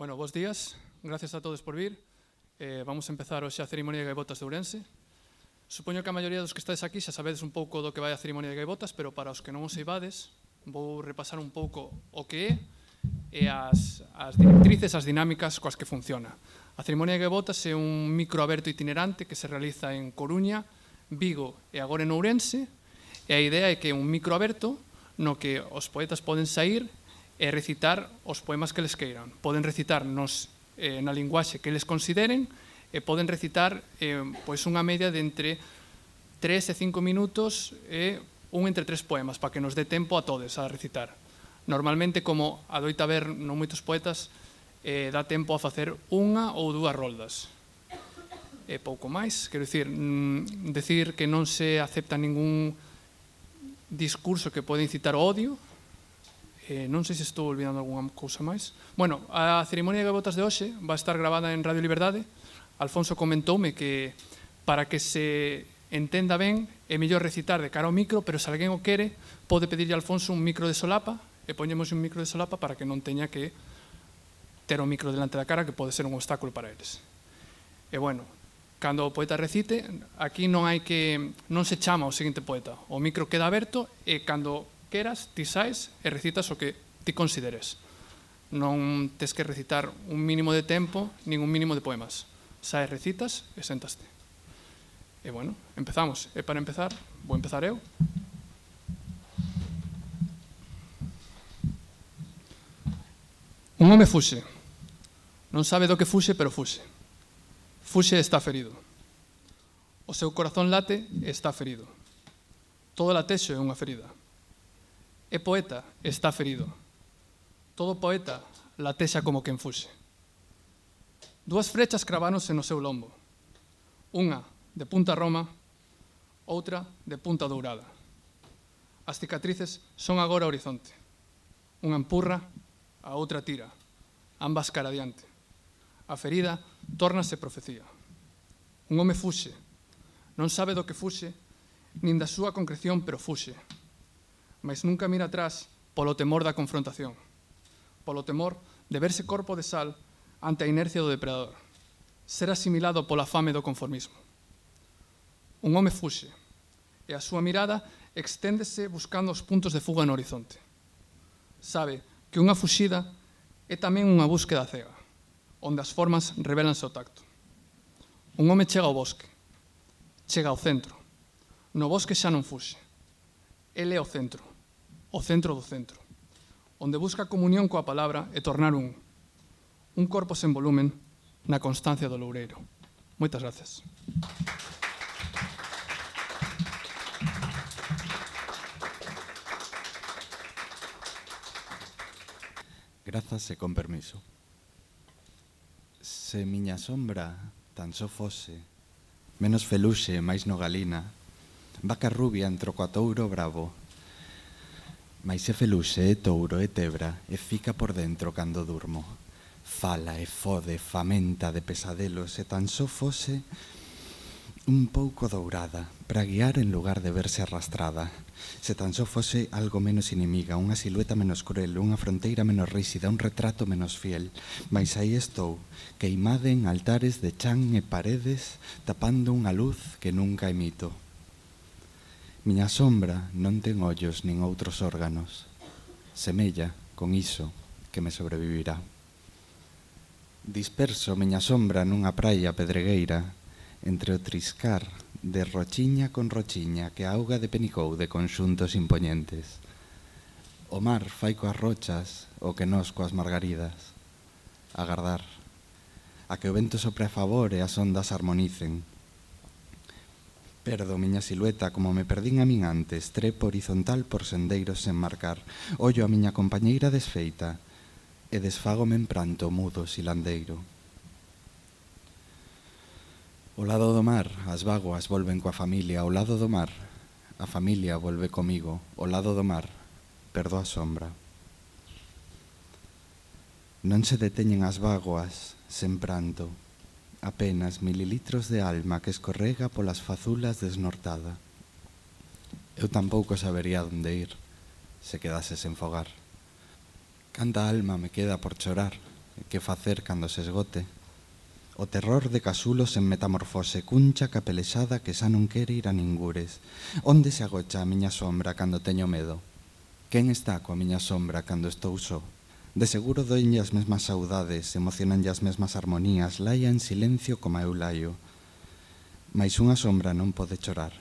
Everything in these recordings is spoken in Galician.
Bueno, bons días. Gracias a todos por vir. Eh, vamos a empezar hoxe a cerimonia de gaivotas de Ourense. Supoño que a maioría dos que estáis aquí xa sabedes un pouco do que vai a cerimonia de gaivotas, pero para os que non os saibades, vou repasar un pouco o que é e as, as directrices, as dinámicas coas que funciona. A cerimonia de gaivotas é un microaberto itinerante que se realiza en Coruña, Vigo e agora en Ourense, e a idea é que é un microaberto no que os poetas poden sair e recitar os poemas que les queiran. Poden recitar nos, eh, na linguaxe que les consideren e poden recitar eh, pois unha media de entre 3 e 5 minutos e un entre tres poemas para que nos dé tempo a todos a recitar. Normalmente, como adoita ver non moitos poetas, eh, dá tempo a facer unha ou dúas roldas e pouco máis. Quero dicir, mm, decir que non se acepta ningún discurso que pode incitar o odio, Eh, non sei se estou olvidando algunha cousa máis. Bueno, a cerimonia de gavotas de hoxe va a estar gravada en Radio Liberdade. Alfonso comentoume que para que se entenda ben é mellor recitar de cara ao micro, pero se alguén o quere, pode pedirlle a Alfonso un micro de solapa e poñemos un micro de solapa para que non teña que ter o micro delante da cara que pode ser un obstáculo para eles. E bueno, cando o poeta recite, aquí non hai que non se chama o seguinte poeta. O micro queda aberto e cando queras, ti sais e recitas o que ti consideres. Non tes que recitar un mínimo de tempo, nin un mínimo de poemas. Saes, recitas e sentaste. E bueno, empezamos. E para empezar, vou empezar eu. Un home fuxe. Non sabe do que fuxe, pero fuxe. Fuxe está ferido. O seu corazón late e está ferido. Todo latexo é unha ferida. É poeta, está ferido. Todo poeta latexa como quen fuxe. Dúas frechas craváronse no seu lombo. Unha de punta roma, outra de punta dourada. As cicatrices son agora horizonte. Unha empurra, a outra tira, ambas cara adiante. A ferida tórnase profecía. Un home fuxe, non sabe do que fuxe, nin da súa concreción, pero fuxe mas nunca mira atrás polo temor da confrontación, polo temor de verse corpo de sal ante a inercia do depredador, ser asimilado pola fame do conformismo. Un home fuxe, e a súa mirada exténdese buscando os puntos de fuga no horizonte. Sabe que unha fuxida é tamén unha búsqueda cega, onde as formas revelanse o tacto. Un home chega ao bosque, chega ao centro. No bosque xa non fuxe. Ele é o centro o centro do centro, onde busca comunión coa palabra e tornar un, un corpo sen volumen na constancia do loureiro. Moitas gracias. Grazas e con permiso. Se miña sombra tan só fose, menos feluxe e máis nogalina, vaca rubia entro coa touro bravo, Mais se Feluxe é touro e tebra e fica por dentro cando durmo. Fala e fode, famenta de pesadelos e tan só fose un pouco dourada para guiar en lugar de verse arrastrada. Se tan só fose algo menos inimiga, unha silueta menos cruel, unha fronteira menos rísida, un retrato menos fiel. Mais aí estou, queimade en altares de chan e paredes, tapando unha luz que nunca emito. Miña sombra non ten ollos nin outros órganos. Semella, con iso, que me sobrevivirá. Disperso miña sombra nunha praia pedregueira entre o triscar de rochiña con rochiña que a auga de penicou de conxuntos impoñentes. O mar fai coas rochas o que nos coas margaridas. Agardar. A que o vento sopre a favor e as ondas armonicen. Perdo miña silueta como me perdín a min antes, trepo horizontal por sendeiros sen marcar. Ollo a miña compañeira desfeita e desfágome en pranto mudo silandeiro. O lado do mar, as vaguas volven coa familia, o lado do mar, a familia volve comigo, o lado do mar, perdo a sombra. Non se deteñen as vaguas sen pranto, apenas mililitros de alma que escorrega polas fazulas desnortada. Eu tampouco sabería onde ir se quedase sen fogar. Canta alma me queda por chorar, que facer cando se esgote. O terror de casulos en metamorfose cuncha capelexada que xa non quere ir a ningures. Onde se agocha a miña sombra cando teño medo? Quen está coa miña sombra cando estou só? So? De seguro doenlle as mesmas saudades, emocionanlle as mesmas armonías, laia en silencio como eu laio. Mais unha sombra non pode chorar.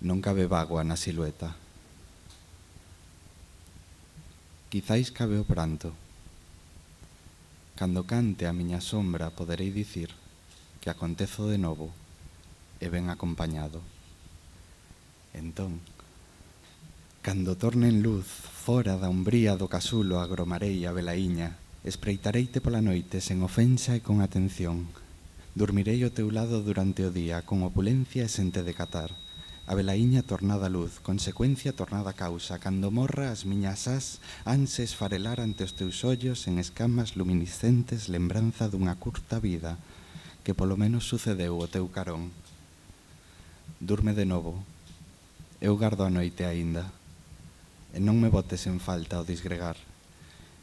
Non cabe vagua na silueta. Quizáis cabe o pranto. Cando cante a miña sombra poderei dicir que acontezo de novo e ben acompañado. Entón, cando torne en luz Fora da umbría do casulo agromarei a velaíña, espreitareite pola noite sen ofensa e con atención. Dormirei o teu lado durante o día con opulencia e sen te decatar. A velaíña tornada luz, consecuencia tornada causa, cando morra as miñas as anses farelar ante os teus ollos en escamas luminiscentes lembranza dunha curta vida que polo menos sucedeu o teu carón. Durme de novo. Eu gardo a noite aínda e non me botes en falta ao disgregar,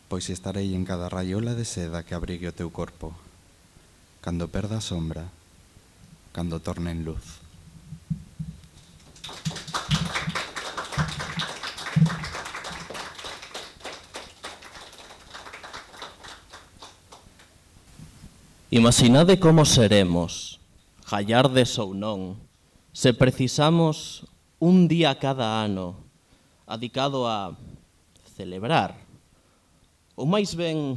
pois estarei en cada raiola de seda que abrigue o teu corpo, cando perda a sombra, cando torne en luz. Imaginade como seremos, gallardes ou non, se precisamos un día cada ano adicado a celebrar, ou máis ben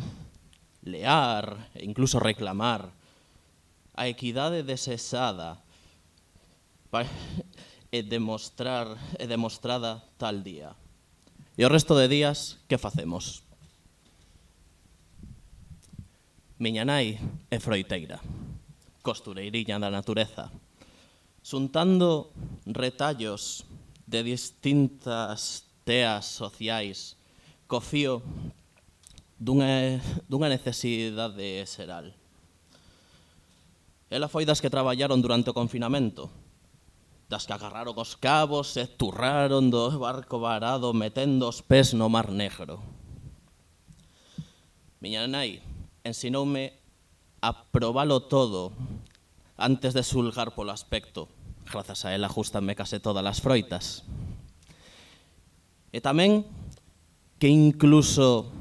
lear e incluso reclamar a equidade desesada e demostrar e demostrada tal día. E o resto de días, que facemos? Miña nai é froiteira, costureiriña da natureza, xuntando retallos de distintas teas sociais co fío dunha, dunha necesidade xeral. Ela foi das que traballaron durante o confinamento, das que agarraron os cabos e turraron do barco varado metendo os pés no mar negro. Miña nai ensinoume a probalo todo antes de sulgar polo aspecto, Grazas a ela ajustanme case todas as froitas. E tamén que incluso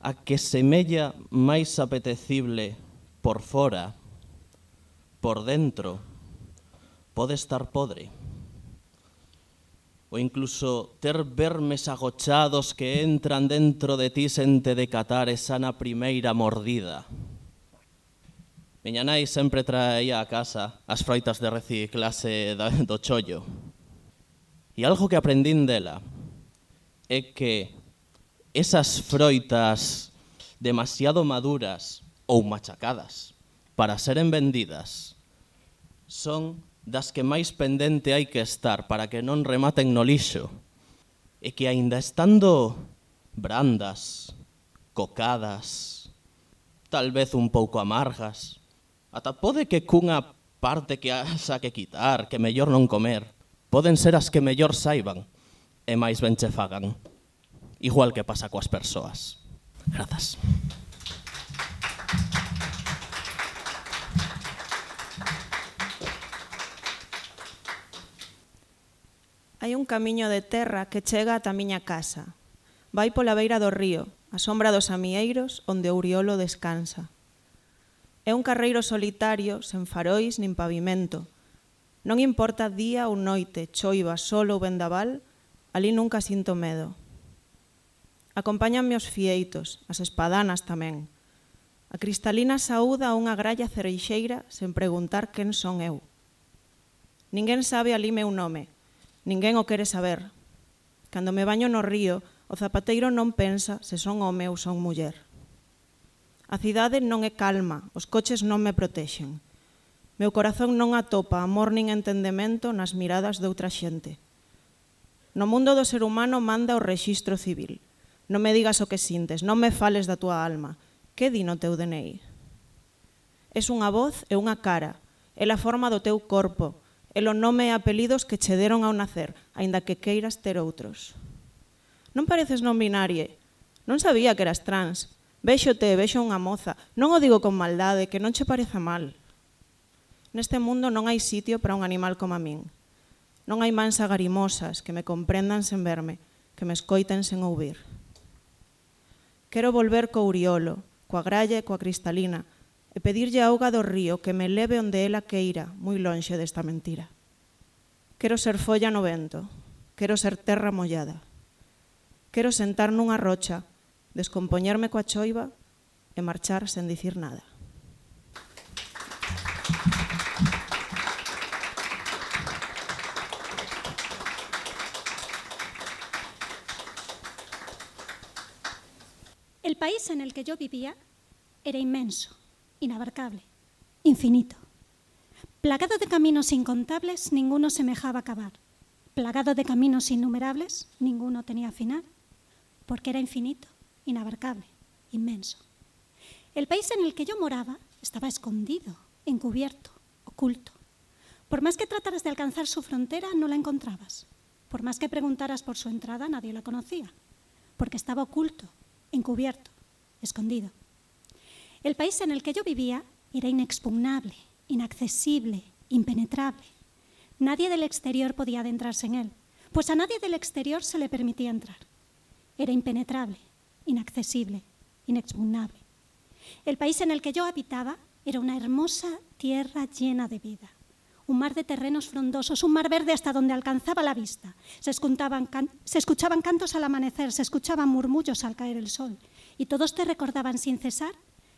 a que semella máis apetecible por fora, por dentro, pode estar podre. Ou incluso ter vermes agochados que entran dentro de ti sen te decatar esa na primeira mordida. Miña nai sempre traía a casa as froitas de reciclase do chollo. E algo que aprendín dela é que esas froitas demasiado maduras ou machacadas para seren vendidas son das que máis pendente hai que estar para que non rematen no lixo e que aínda estando brandas, cocadas, tal vez un pouco amargas, Ata pode que cunha parte que haxa que quitar, que mellor non comer, poden ser as que mellor saiban e máis ben che fagan. Igual que pasa coas persoas. Grazas. Hai un camiño de terra que chega ata a miña casa. Vai pola beira do río, a sombra dos amieiros onde o Uriolo descansa. É un carreiro solitario, sen farois nin pavimento. Non importa día ou noite, choiva, sol ou vendaval, ali nunca sinto medo. Acompáñanme os fieitos, as espadanas tamén. A cristalina saúda a unha gralla cereixeira sen preguntar quen son eu. Ninguén sabe ali meu nome, ninguén o quere saber. Cando me baño no río, o zapateiro non pensa se son home ou son muller. A cidade non é calma, os coches non me protexen. Meu corazón non atopa amor nin entendemento nas miradas de outra xente. No mundo do ser humano manda o rexistro civil. Non me digas o que sintes, non me fales da túa alma. Que di no teu DNI? Es unha voz e unha cara. É a forma do teu corpo. É o nome e apelidos que che deron ao nacer, aínda que queiras ter outros. Non pareces non binarie. Non sabía que eras trans, Véxote vexo unha moza. Non o digo con maldade, que non che pareza mal. Neste mundo non hai sitio para un animal como a min. Non hai mans agarimosas que me comprendan sen verme, que me escoiten sen ouvir. Quero volver co Uriolo, coa gralla e coa cristalina, e pedirlle a auga do río que me leve onde ela queira, moi lonxe desta mentira. Quero ser folla no vento, quero ser terra mollada. Quero sentar nunha rocha descompoñerme coa choiva e marchar sen dicir nada. El país en el que yo vivía era inmenso, inabarcable, infinito. Plagado de caminos incontables, ninguno semejaba acabar. Plagado de caminos innumerables, ninguno tenía final, porque era infinito, inabarcable, inmenso. El país en el que yo moraba estaba escondido, encubierto, oculto. Por más que trataras de alcanzar su frontera, no la encontrabas. Por más que preguntaras por su entrada, nadie la conocía, porque estaba oculto, encubierto, escondido. El país en el que yo vivía era inexpugnable, inaccesible, impenetrable. Nadie del exterior podía adentrarse en él, pues a nadie del exterior se le permitía entrar. Era impenetrable, inaccesible, inexpugnable. El país en el que yo habitaba era una hermosa tierra llena de vida. Un mar de terrenos frondosos, un mar verde hasta donde alcanzaba la vista. Se escuchaban, se escuchaban cantos al amanecer, se escuchaban murmullos al caer el sol. Y todos te recordaban sin cesar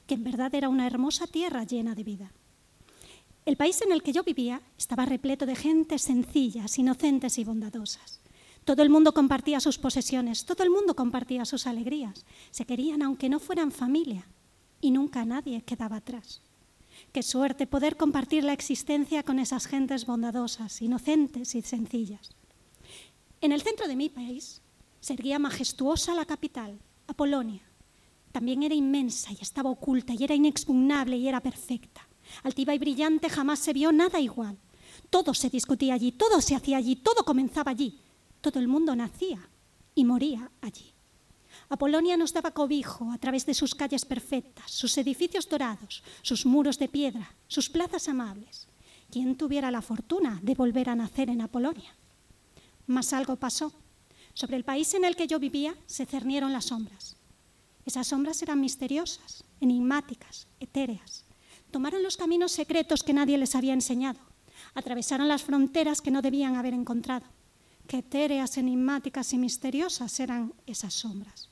que en verdad era una hermosa tierra llena de vida. El país en el que yo vivía estaba repleto de gentes sencillas, inocentes y bondadosas. Todo el mundo compartía sus posesiones, todo el mundo compartía sus alegrías. Se querían aunque no fueran familia y nunca nadie quedaba atrás. Qué suerte poder compartir la existencia con esas gentes bondadosas, inocentes y sencillas. En el centro de mi país se erguía majestuosa la capital, Apolonia. También era inmensa y estaba oculta y era inexpugnable y era perfecta. Altiva y brillante jamás se vio nada igual. Todo se discutía allí, todo se hacía allí, todo comenzaba allí. Todo el mundo nacía y moría allí. Apolonia nos daba cobijo a través de sus calles perfectas, sus edificios dorados, sus muros de piedra, sus plazas amables. ¿Quién tuviera la fortuna de volver a nacer en Apolonia? Mas algo pasó. Sobre el país en el que yo vivía se cernieron las sombras. Esas sombras eran misteriosas, enigmáticas, etéreas. Tomaron los caminos secretos que nadie les había enseñado. Atravesaron las fronteras que no debían haber encontrado. Qué etéreas, enigmáticas y misteriosas eran esas sombras.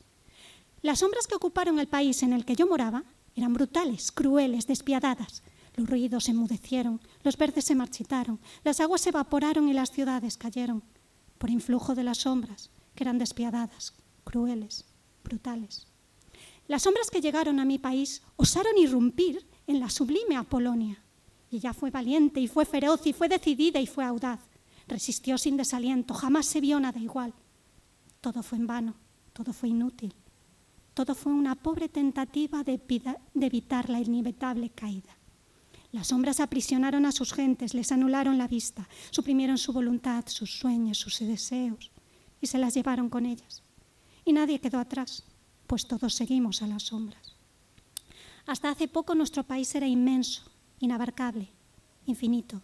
Las sombras que ocuparon el país en el que yo moraba eran brutales, crueles, despiadadas. Los ruidos se enmudecieron, los verdes se marchitaron, las aguas se evaporaron y las ciudades cayeron por influjo de las sombras, que eran despiadadas, crueles, brutales. Las sombras que llegaron a mi país osaron irrumpir en la sublime Apolonia. Y ella fue valiente y fue feroz y fue decidida y fue audaz. Resistió sin desaliento, jamás se vio nada igual. Todo fue en vano, todo fue inútil. Todo fue una pobre tentativa de, evitar la inevitable caída. Las sombras aprisionaron a sus gentes, les anularon la vista, suprimieron su voluntad, sus sueños, sus deseos y se las llevaron con ellas. Y nadie quedó atrás pues todos seguimos a las sombras. Hasta hace poco nuestro país era inmenso, inabarcable, infinito.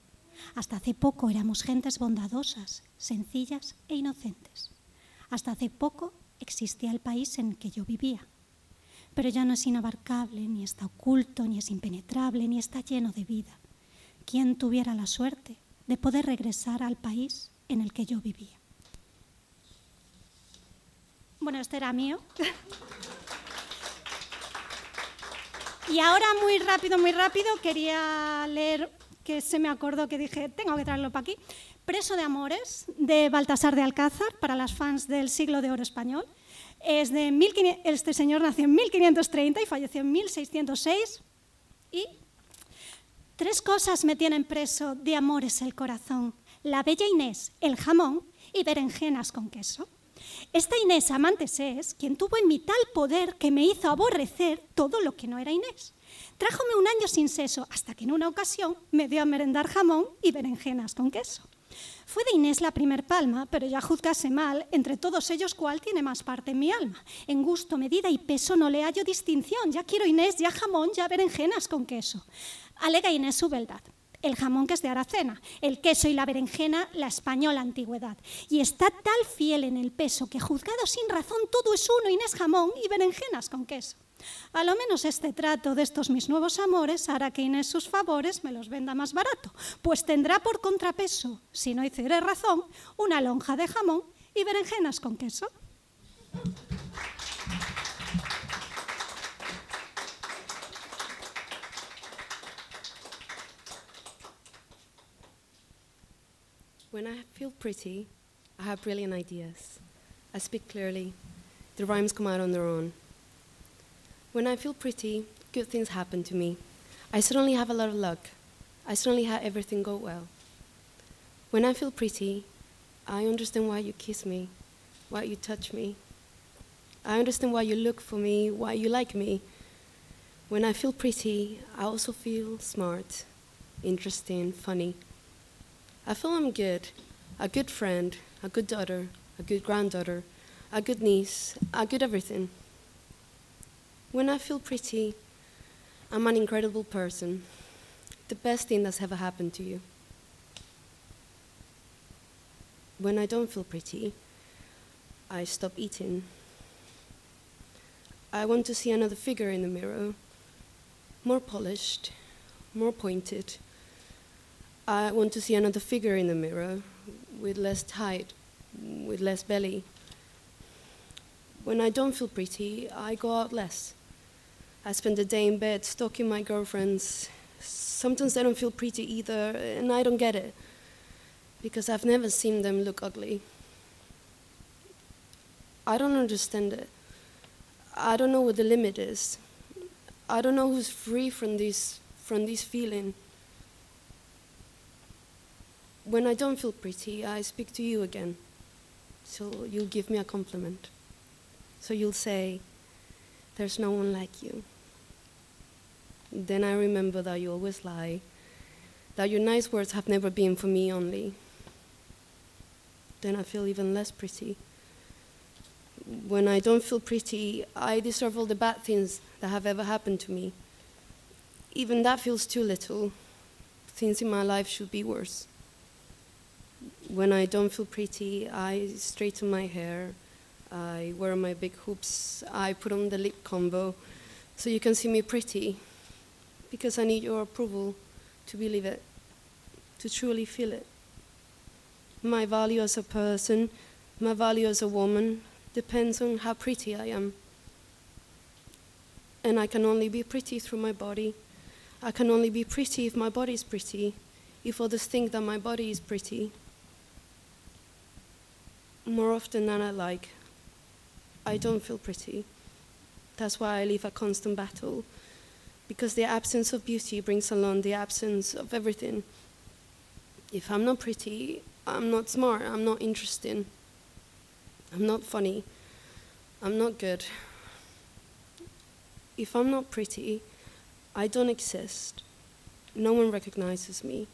Hasta hace poco éramos gentes bondadosas, sencillas e inocentes. Hasta hace poco existía el país en que yo vivía. Pero ya no es inabarcable, ni está oculto, ni es impenetrable, ni está lleno de vida. ¿Quién tuviera la suerte de poder regresar al país en el que yo vivía? Bueno, este era mío. Y ahora muy rápido, muy rápido, quería leer que se me acordó que dije, tengo que traerlo para aquí. Preso de Amores, de Baltasar de Alcázar, para las fans del siglo de oro español. Es de este señor nació en 1530 y falleció en 1606. Y tres cosas me tienen preso de amores el corazón. La bella Inés, el jamón y berenjenas con queso. Esta Inés Amantes es quien tuvo en mí tal poder que me hizo aborrecer todo lo que no era Inés. Trájome un año sin seso hasta que en una ocasión me dio a merendar jamón y berenjenas con queso. Fue de Inés la primer palma, pero ya juzgase mal, entre todos ellos cuál tiene más parte en mi alma. En gusto, medida y peso no le hallo distinción, ya quiero Inés, ya jamón, ya berenjenas con queso. Alega Inés su beldad el jamón que es de Aracena, el queso y la berenjena la española antigüedad. Y está tal fiel en el peso que juzgado sin razón todo es uno, Inés jamón y berenjenas con queso. A lo menos este trato de estos mis nuevos amores hará que Inés sus favores me los venda más barato, pues tendrá por contrapeso, si no hiciere razón, una lonja de jamón y berenjenas con queso. When I feel pretty, I have brilliant ideas. I speak clearly. The rhymes come out on their own. When I feel pretty, good things happen to me. I suddenly have a lot of luck. I suddenly have everything go well. When I feel pretty, I understand why you kiss me, why you touch me. I understand why you look for me, why you like me. When I feel pretty, I also feel smart, interesting, funny. I feel I'm good, a good friend, a good daughter, a good granddaughter, a good niece, a good everything. When I feel pretty, I'm an incredible person, the best thing that's ever happened to you. When I don't feel pretty, I stop eating. I want to see another figure in the mirror, more polished, more pointed, I want to see another figure in the mirror with less height, with less belly. When I don't feel pretty, I go out less. I spend the day in bed stalking my girlfriends. Sometimes they don't feel pretty either, and I don't get it because I've never seen them look ugly. I don't understand it. I don't know what the limit is. I don't know who's free from this from this feeling when I don't feel pretty, I speak to you again. So you'll give me a compliment. So you'll say, There's no one like you. Then I remember that you always lie, that your nice words have never been for me only. Then I feel even less pretty. When I don't feel pretty, I deserve all the bad things that have ever happened to me. Even that feels too little. Things in my life should be worse when I don't feel pretty, I straighten my hair, I wear my big hoops, I put on the lip combo so you can see me pretty because I need your approval to believe it, to truly feel it. My value as a person, my value as a woman depends on how pretty I am. And I can only be pretty through my body. I can only be pretty if my body is pretty, if others think that my body is pretty more often than I like, I don't feel pretty. That's why I live a constant battle, because the absence of beauty brings along the absence of everything. If I'm not pretty, I'm not smart, I'm not interesting, I'm not funny, I'm not good. If I'm not pretty, I don't exist. No one recognizes me.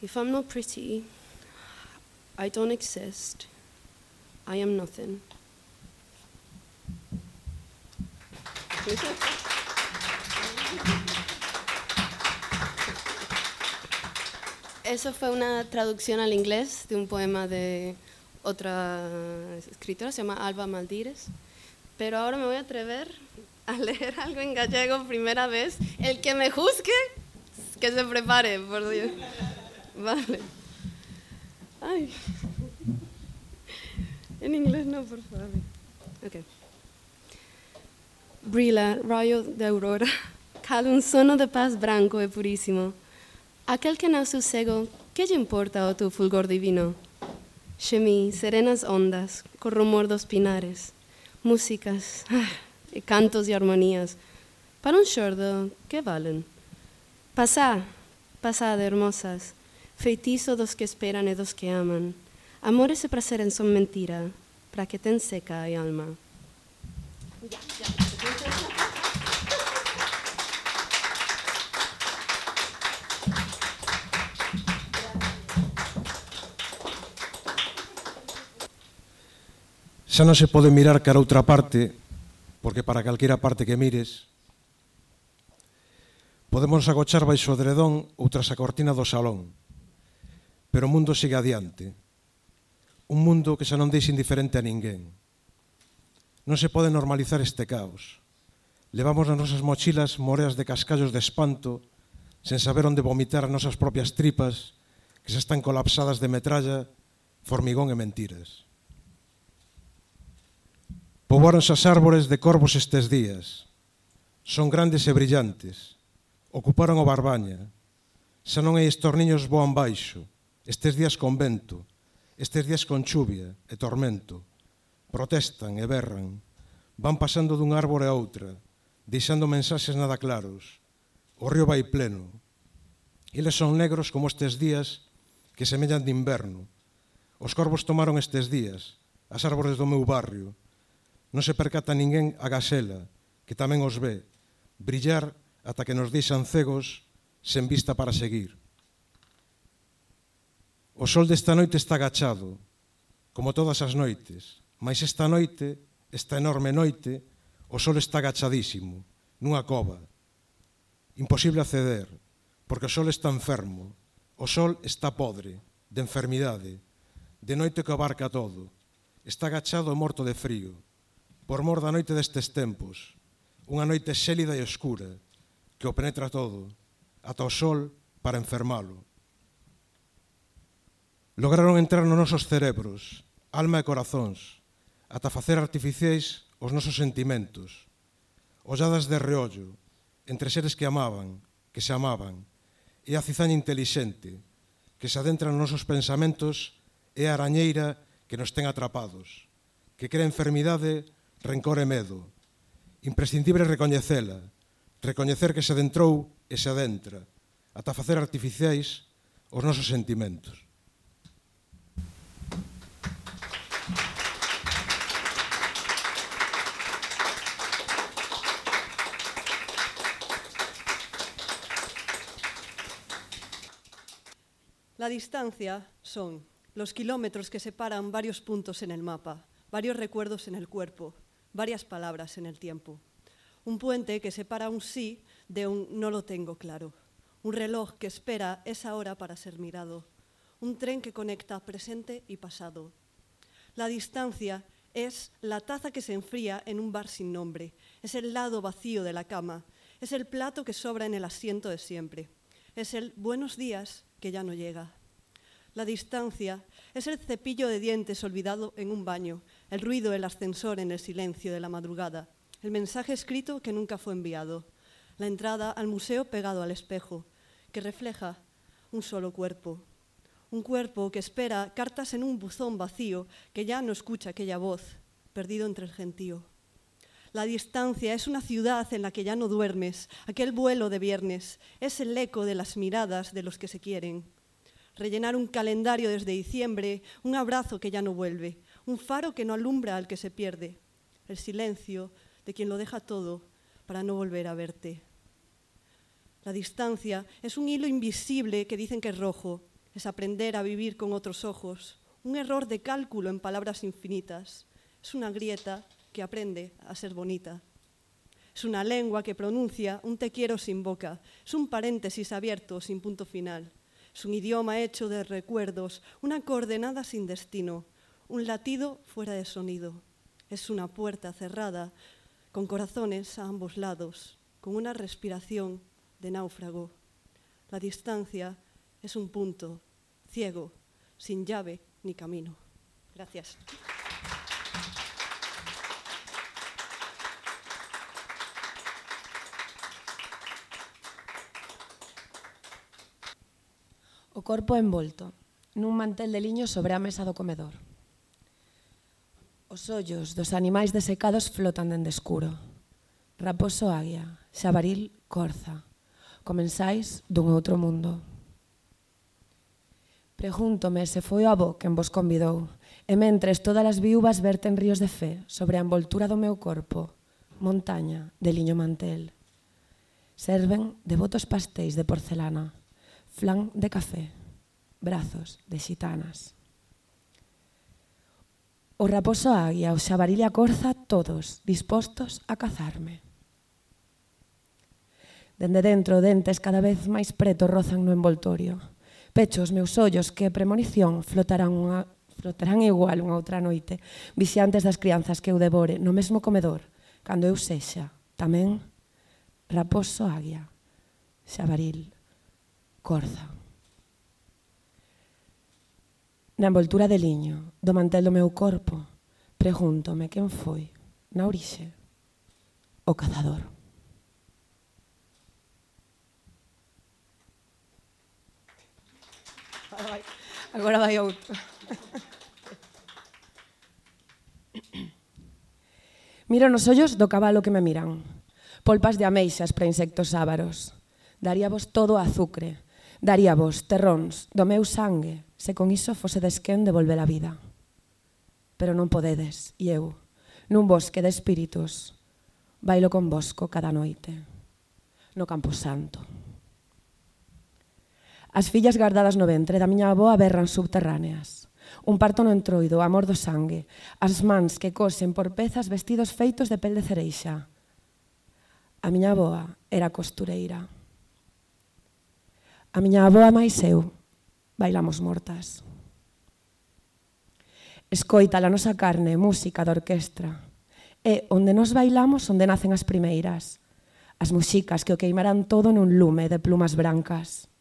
If I'm not pretty, I don't exist. I am nothing. Eso fue una traducción al inglés de un poema de otra escritora, se llama Alba Maldires. Pero ahora me voy a atrever a leer algo en gallego primera vez. El que me juzgue, que se prepare, por Dios. Vale. En inglés no, por favor. Ok. Brilla, rayo de aurora, cal un sono de paz branco e purísimo. Aquel que no sosego, ¿qué le importa o tu fulgor divino? Chemí, serenas ondas, con rumor dos pinares, músicas, ah, y cantos y armonías. Para un sordo, ¿qué valen? Pasá, pasá de hermosas, feitiço dos que esperan e dos que aman. Amores e prazeres son mentira, para que ten seca a alma. xa non se pode mirar cara outra parte, porque para calquera parte que mires, podemos agochar baixo o dredón ou tras a cortina do salón, pero o mundo sigue adiante, un mundo que xa non deixa indiferente a ninguén. Non se pode normalizar este caos. Levamos nas nosas mochilas moreas de cascallos de espanto, sen saber onde vomitar as nosas propias tripas, que xa están colapsadas de metralla, formigón e mentiras. Poboaronse as árbores de corvos estes días. Son grandes e brillantes. Ocuparon o Barbaña. Xa non hai estorniños voan baixo. Estes días con vento. Estes días con chuvia e tormento. Protestan e berran. Van pasando dun árbore a outra, deixando mensaxes nada claros. O río vai pleno. Eles son negros como estes días que semellan de inverno. Os corvos tomaron estes días as árbores do meu barrio, Non se percata ninguén a gasela, que tamén os ve, brillar ata que nos deixan cegos sen vista para seguir. O sol desta noite está agachado, como todas as noites, mas esta noite, esta enorme noite, o sol está agachadísimo, nunha cova. Imposible acceder, porque o sol está enfermo, o sol está podre, de enfermidade, de noite que abarca todo. Está agachado e morto de frío, por mor da noite destes tempos, unha noite xélida e oscura, que o penetra todo, ata o sol para enfermalo. Lograron entrar nos nosos cerebros, alma e corazóns, ata facer artificiais os nosos sentimentos, olladas de reollo, entre seres que amaban, que se amaban, e a cizaña intelixente, que se adentra nos nosos pensamentos e a arañeira que nos ten atrapados, que crea enfermidade rencor e medo. Imprescindible recoñecela, recoñecer que se adentrou e se adentra, ata facer artificiais os nosos sentimentos. La distancia son los kilómetros que separan varios puntos en el mapa, varios recuerdos en el cuerpo, varias palabras en el tiempo. Un puente que separa un sí de un no lo tengo claro. Un reloj que espera esa hora para ser mirado. Un tren que conecta presente y pasado. La distancia es la taza que se enfría en un bar sin nombre. Es el lado vacío de la cama. Es el plato que sobra en el asiento de siempre. Es el buenos días que ya no llega. La distancia es el cepillo de dientes olvidado en un baño, el ruido del ascensor en el silencio de la madrugada, el mensaje escrito que nunca fue enviado, la entrada al museo pegado al espejo, que refleja un solo cuerpo, un cuerpo que espera cartas en un buzón vacío que ya no escucha aquella voz, perdido entre el gentío. La distancia es una ciudad en la que ya no duermes, aquel vuelo de viernes, es el eco de las miradas de los que se quieren rellenar un calendario desde diciembre, un abrazo que ya no vuelve, un faro que no alumbra al que se pierde, el silencio de quien lo deja todo para no volver a verte. La distancia es un hilo invisible que dicen que es rojo, es aprender a vivir con otros ojos, un error de cálculo en palabras infinitas, es una grieta que aprende a ser bonita. Es una lengua que pronuncia un te quiero sin boca, es un paréntesis abierto sin punto final es un idioma hecho de recuerdos, una coordenada sin destino, un latido fuera de sonido. Es una puerta cerrada, con corazones a ambos lados, con una respiración de náufrago. La distancia es un punto ciego, sin llave ni camino. Gracias. O corpo envolto, nun mantel de liño sobre a mesa do comedor. Os ollos dos animais desecados flotan dende escuro. Raposo águia, xabaril corza. Comensais dun outro mundo. Pregúntome se foi o avó quen vos convidou, e mentres todas as viúvas verten ríos de fe sobre a envoltura do meu corpo, montaña de liño mantel. Serven devotos pastéis de porcelana, flan de café, brazos de xitanas. O raposo águia, o xabaril e a corza, todos dispostos a cazarme. Dende dentro, dentes cada vez máis preto rozan no envoltorio. Pecho os meus ollos que premonición flotarán unha, flotarán igual unha outra noite, vixiantes das crianzas que eu devore no mesmo comedor, cando eu sexa, tamén, raposo águia, xabaril, corza. Na envoltura de liño, do mantel do meu corpo, pregúntome quen foi, na orixe, o cazador. Vai, agora vai outro. Miro nos ollos do cabalo que me miran. Polpas de ameixas para insectos ávaros. Daríavos todo a azucre, Daría vos, terróns, do meu sangue, se con iso fose desquen devolver a vida. Pero non podedes, e eu, nun bosque de espíritus, bailo con bosco cada noite, no campo santo. As fillas guardadas no ventre da miña avó aberran subterráneas. Un parto no entroido, amor do sangue, as mans que cosen por pezas vestidos feitos de pel de cereixa. A miña avoa era costureira. A miña avoa máis eu, bailamos mortas. Escoita a nosa carne, música da orquestra. É onde nos bailamos onde nacen as primeiras, as muxicas que o queimarán todo nun lume de plumas brancas.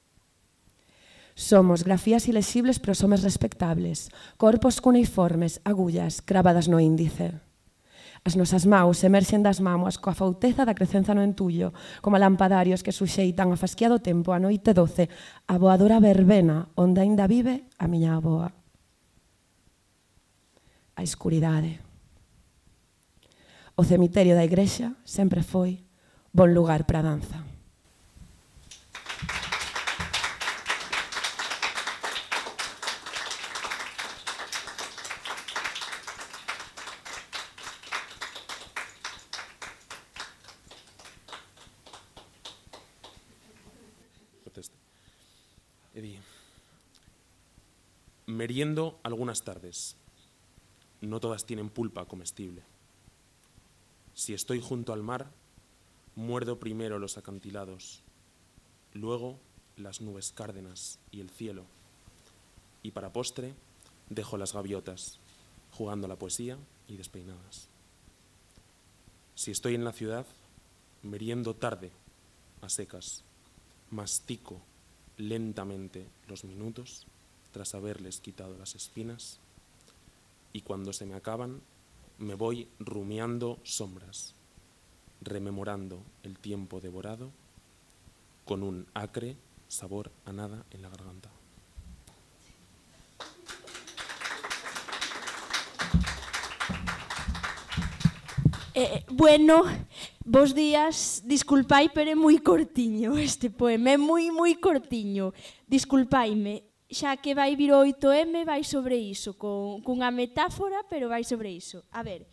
Somos grafías ilexibles pero somos respectables, corpos cuneiformes, agullas cravadas no índice. As nosas maus emerxen das mamuas coa fauteza da crecenza no entullo, como lampadarios que suxeitan a fasquiado tempo a noite doce, a voadora verbena onde aínda vive a miña aboa. A escuridade. O cemiterio da igrexa sempre foi bon lugar para a danza. Meriendo algunas tardes. No todas tienen pulpa comestible. Si estoy junto al mar, muerdo primero los acantilados, luego las nubes cárdenas y el cielo, y para postre dejo las gaviotas, jugando a la poesía y despeinadas. Si estoy en la ciudad, meriendo tarde, a secas, mastico lentamente los minutos tras haberles quitado las espinas, y cuando se me acaban, me voy rumiando sombras, rememorando el tiempo devorado con un acre sabor a nada en la garganta. Eh, bueno, Bos días, disculpai, pero é moi cortiño este poema, é moi, moi cortiño. Disculpaime, xa que vai vir o 8M vai sobre iso, con, cunha metáfora, pero vai sobre iso. A ver,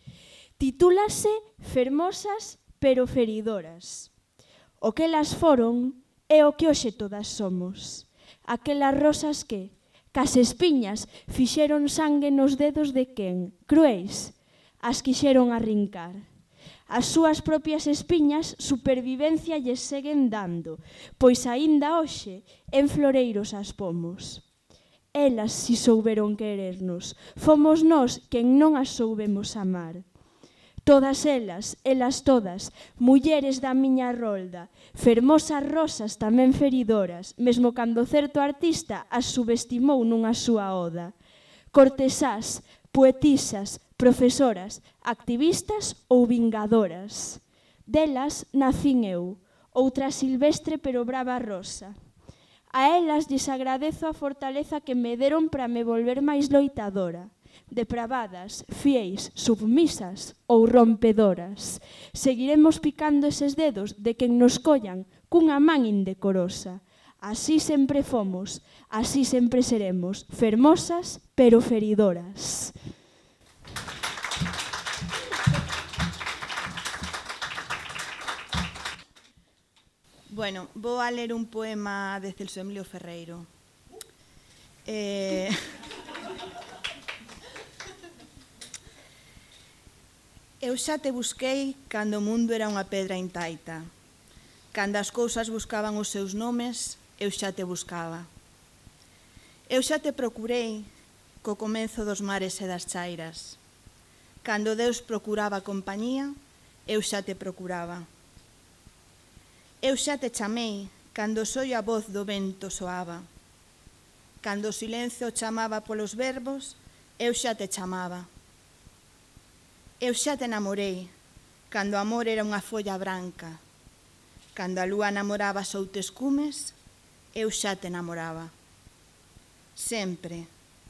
titúlase Fermosas pero feridoras. O que las foron é o que hoxe todas somos. Aquelas rosas que, cas espiñas, fixeron sangue nos dedos de quen, cruéis, as quixeron arrincar as súas propias espiñas supervivencia lles seguen dando, pois aínda hoxe en floreiros as pomos. Elas si souberon querernos. Fomos nós quen non as soubemos amar. Todas elas, elas todas, mulleres da miña rolda, fermosas rosas tamén feridoras, mesmo cando certo artista as subestimou nunha súa oda. Cortesás, poetisas, profesoras, activistas ou vingadoras. Delas nacín eu, outra silvestre pero brava rosa. A elas lles agradezo a fortaleza que me deron para me volver máis loitadora depravadas, fieis, submisas ou rompedoras. Seguiremos picando eses dedos de quen nos collan cunha man indecorosa. Así sempre fomos, así sempre seremos, fermosas pero feridoras. Bueno, vou a ler un poema de Celso Emilio Ferreiro. Eh... Eu xa te busquei cando o mundo era unha pedra intaita. Cando as cousas buscaban os seus nomes, eu xa te buscaba. Eu xa te procurei co comenzo dos mares e das chairas. Cando Deus procuraba compañía, eu xa te procuraba. Eu xa te chamei cando soi a voz do vento soaba. Cando o silencio chamaba polos verbos, eu xa te chamaba. Eu xa te namorei, cando o amor era unha folla branca. Cando a lúa namoraba soutes cumes, eu xa te namoraba. Sempre,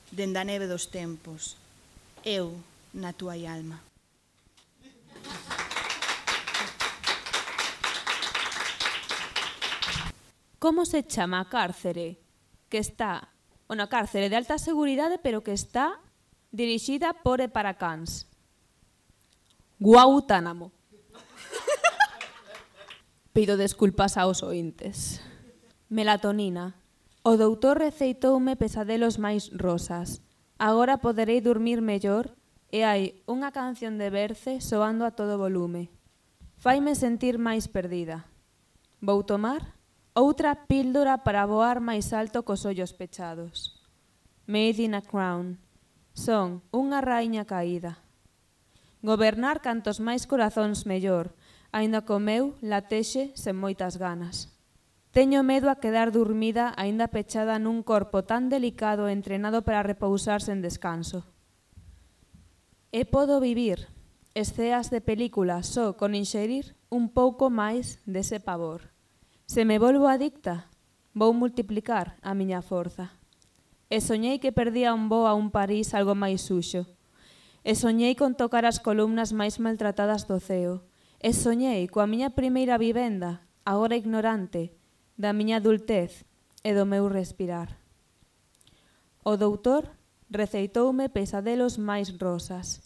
dende a neve dos tempos, eu na túa alma. como se chama a cárcere que está, unha cárcere de alta seguridade, pero que está dirixida por e para cans? Guautánamo. Pido desculpas aos ointes. Melatonina. O doutor receitoume pesadelos máis rosas. Agora poderei dormir mellor e hai unha canción de Berce soando a todo volume. Faime sentir máis perdida. Vou tomar? Outra píldora para voar máis alto cos ollos pechados. Made in a crown. Son unha raíña caída. Gobernar cantos máis corazóns mellor, aínda co meu latexe sen moitas ganas. Teño medo a quedar dormida aínda pechada nun corpo tan delicado e entrenado para repousar sen descanso. E podo vivir esceas de película só con inxerir un pouco máis dese pavor. Se me volvo adicta, vou multiplicar a miña forza. E soñei que perdía un voo a un París algo máis suxo. E soñei con tocar as columnas máis maltratadas do ceo. E soñei coa miña primeira vivenda, agora ignorante, da miña adultez e do meu respirar. O doutor receitoume pesadelos máis rosas.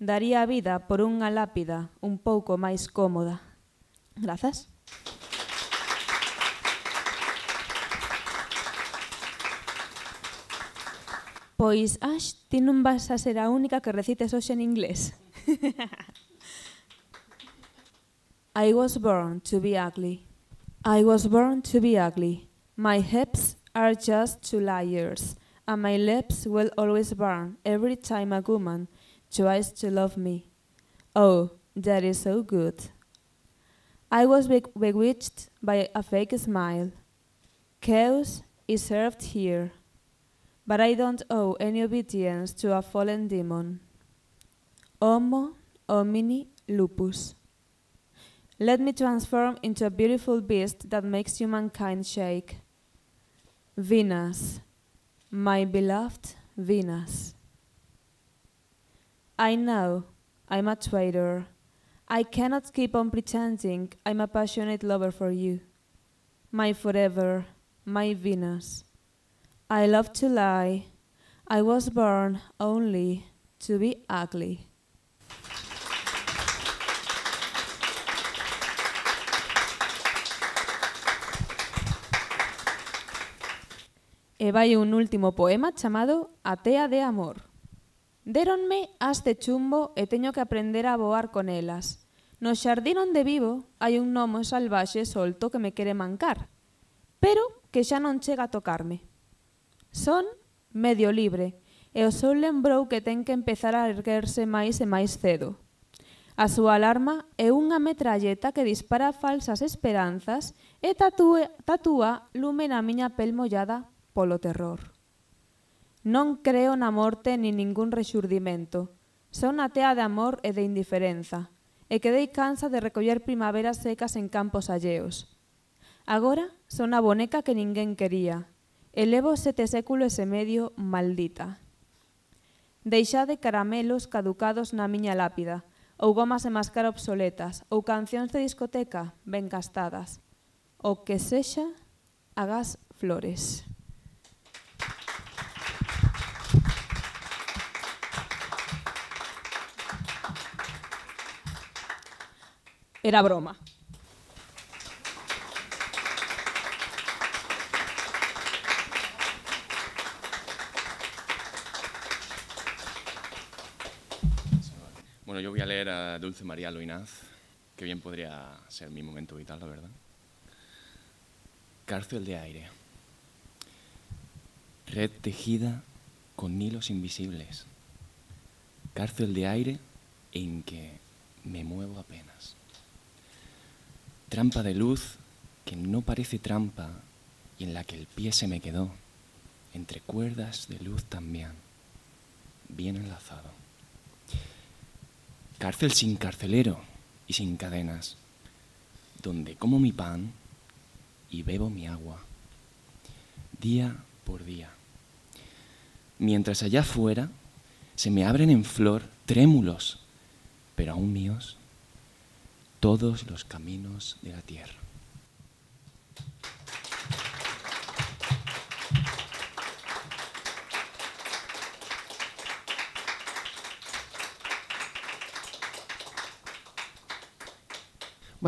Daría a vida por unha lápida un pouco máis cómoda. Grazas. Pois, Ash, ti non vas a ser a única que recites hoxe en inglés. I was born to be ugly. I was born to be ugly. My hips are just two layers, and my lips will always burn every time a woman tries to love me. Oh, that is so good. I was bewitched by a fake smile. Chaos is served here but I don't owe any obedience to a fallen demon. Homo homini lupus. Let me transform into a beautiful beast that makes humankind shake. Venus, my beloved Venus. I know I'm a traitor. I cannot keep on pretending I'm a passionate lover for you. My forever, my Venus. I love to lie. I was born only to be ugly. E vai un último poema chamado Atea de Amor. Deronme as de chumbo e teño que aprender a voar con elas. No xardín onde vivo hai un nomo salvaxe solto que me quere mancar, pero que xa non chega a tocarme. Son medio libre e o sol lembrou que ten que empezar a erguerse máis e máis cedo. A súa alarma é unha metralleta que dispara falsas esperanzas e tatúe, tatúa lume na miña pel mollada polo terror. Non creo na morte ni ningún rexurdimento. Son atea de amor e de indiferenza, e quedei cansa de recoller primaveras secas en campos alleos. Agora son a boneca que ninguén quería, Elevo sete séculos e medio maldita. Deixade caramelos caducados na miña lápida, ou gomas e máscara obsoletas, ou cancións de discoteca ben gastadas. O que sexa, agas flores. Era broma. Yo voy a leer a Dulce María Loinaz, que bien podría ser mi momento vital, la verdad. Cárcel de aire. Red tejida con hilos invisibles. Cárcel de aire en que me muevo apenas. Trampa de luz que no parece trampa y en la que el pie se me quedó, entre cuerdas de luz también, bien enlazado. Cárcel sin carcelero y sin cadenas, donde como mi pan y bebo mi agua, día por día. Mientras allá afuera se me abren en flor trémulos, pero aún míos, todos los caminos de la tierra.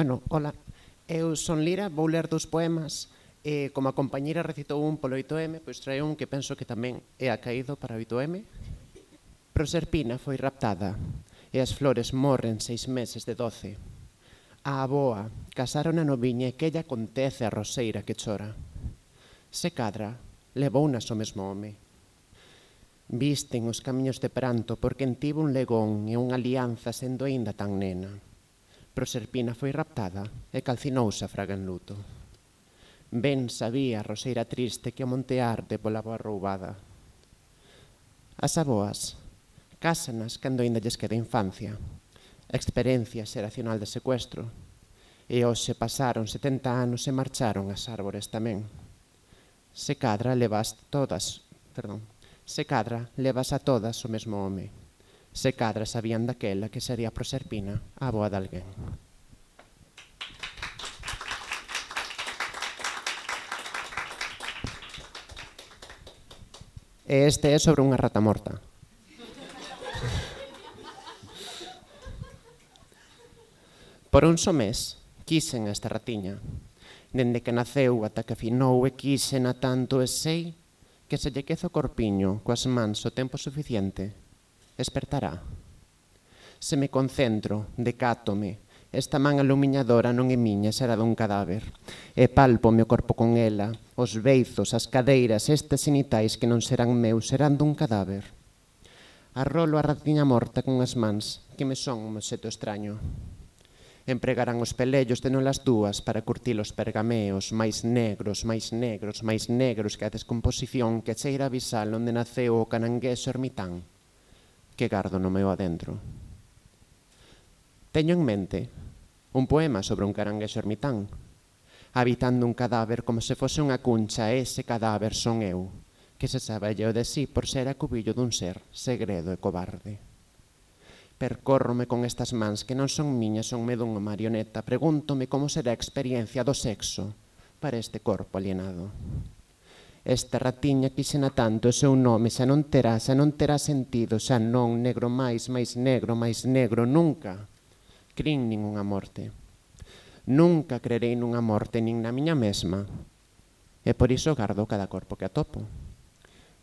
Bueno, hola. Eu son Lira, vou ler dous poemas. E, como a compañeira recitou un polo 8M, pois trae un que penso que tamén é acaído para o 8M. Proserpina foi raptada, e as flores morren seis meses de doce. A aboa casaron a noviña e quella acontece a roseira que chora. Se cadra, levou nas o mesmo home. Visten os camiños de pranto porque entivo un legón e unha alianza sendo aínda tan nena. Proserpina foi raptada e calcinouse a fraga en luto. Ben sabía a roseira triste que a montearde pola boa roubada. As aboas cásanas cando ainda lles queda infancia, experiencia xeracional de secuestro, e hoxe pasaron 70 anos e marcharon as árbores tamén. Se cadra levas todas, perdón, se cadra levas a todas o mesmo home. Se cadra sabían daquela que sería Proserpina a boa de alguén. E este é sobre unha rata morta. Por un só mes, quixen esta ratiña. Dende que naceu ata que finou e quixen a tanto e sei que se lle quezo corpiño coas mans o tempo suficiente Espertará? Se me concentro, decátome, esta man alumiñadora non é miña, será dun cadáver. E palpo o meu corpo con ela, os beizos, as cadeiras, estes sinitais que non serán meus, serán dun cadáver. Arrolo a ratiña morta con as mans, que me son un obxeto extraño. Empregarán os pelellos de nolas dúas para curtir os pergameos máis negros, máis negros, máis negros que a descomposición que cheira a bisal onde naceu o canangueso ermitán que gardo no meu adentro. Teño en mente un poema sobre un caranguexo ermitán, habitando un cadáver como se fose unha cuncha e ese cadáver son eu, que se sabe eu de sí por ser a cubillo dun ser segredo e cobarde. Percórrome con estas mans que non son miñas, son me dunha marioneta, pregúntome como será a experiencia do sexo para este corpo alienado. Esta ratiña quixena tanto o seu nome, xa non terá, xa non terá sentido, xa non, negro máis, máis negro, máis negro, nunca crin nin unha morte. Nunca crerei nunha morte, nin na miña mesma. E por iso gardo cada corpo que atopo.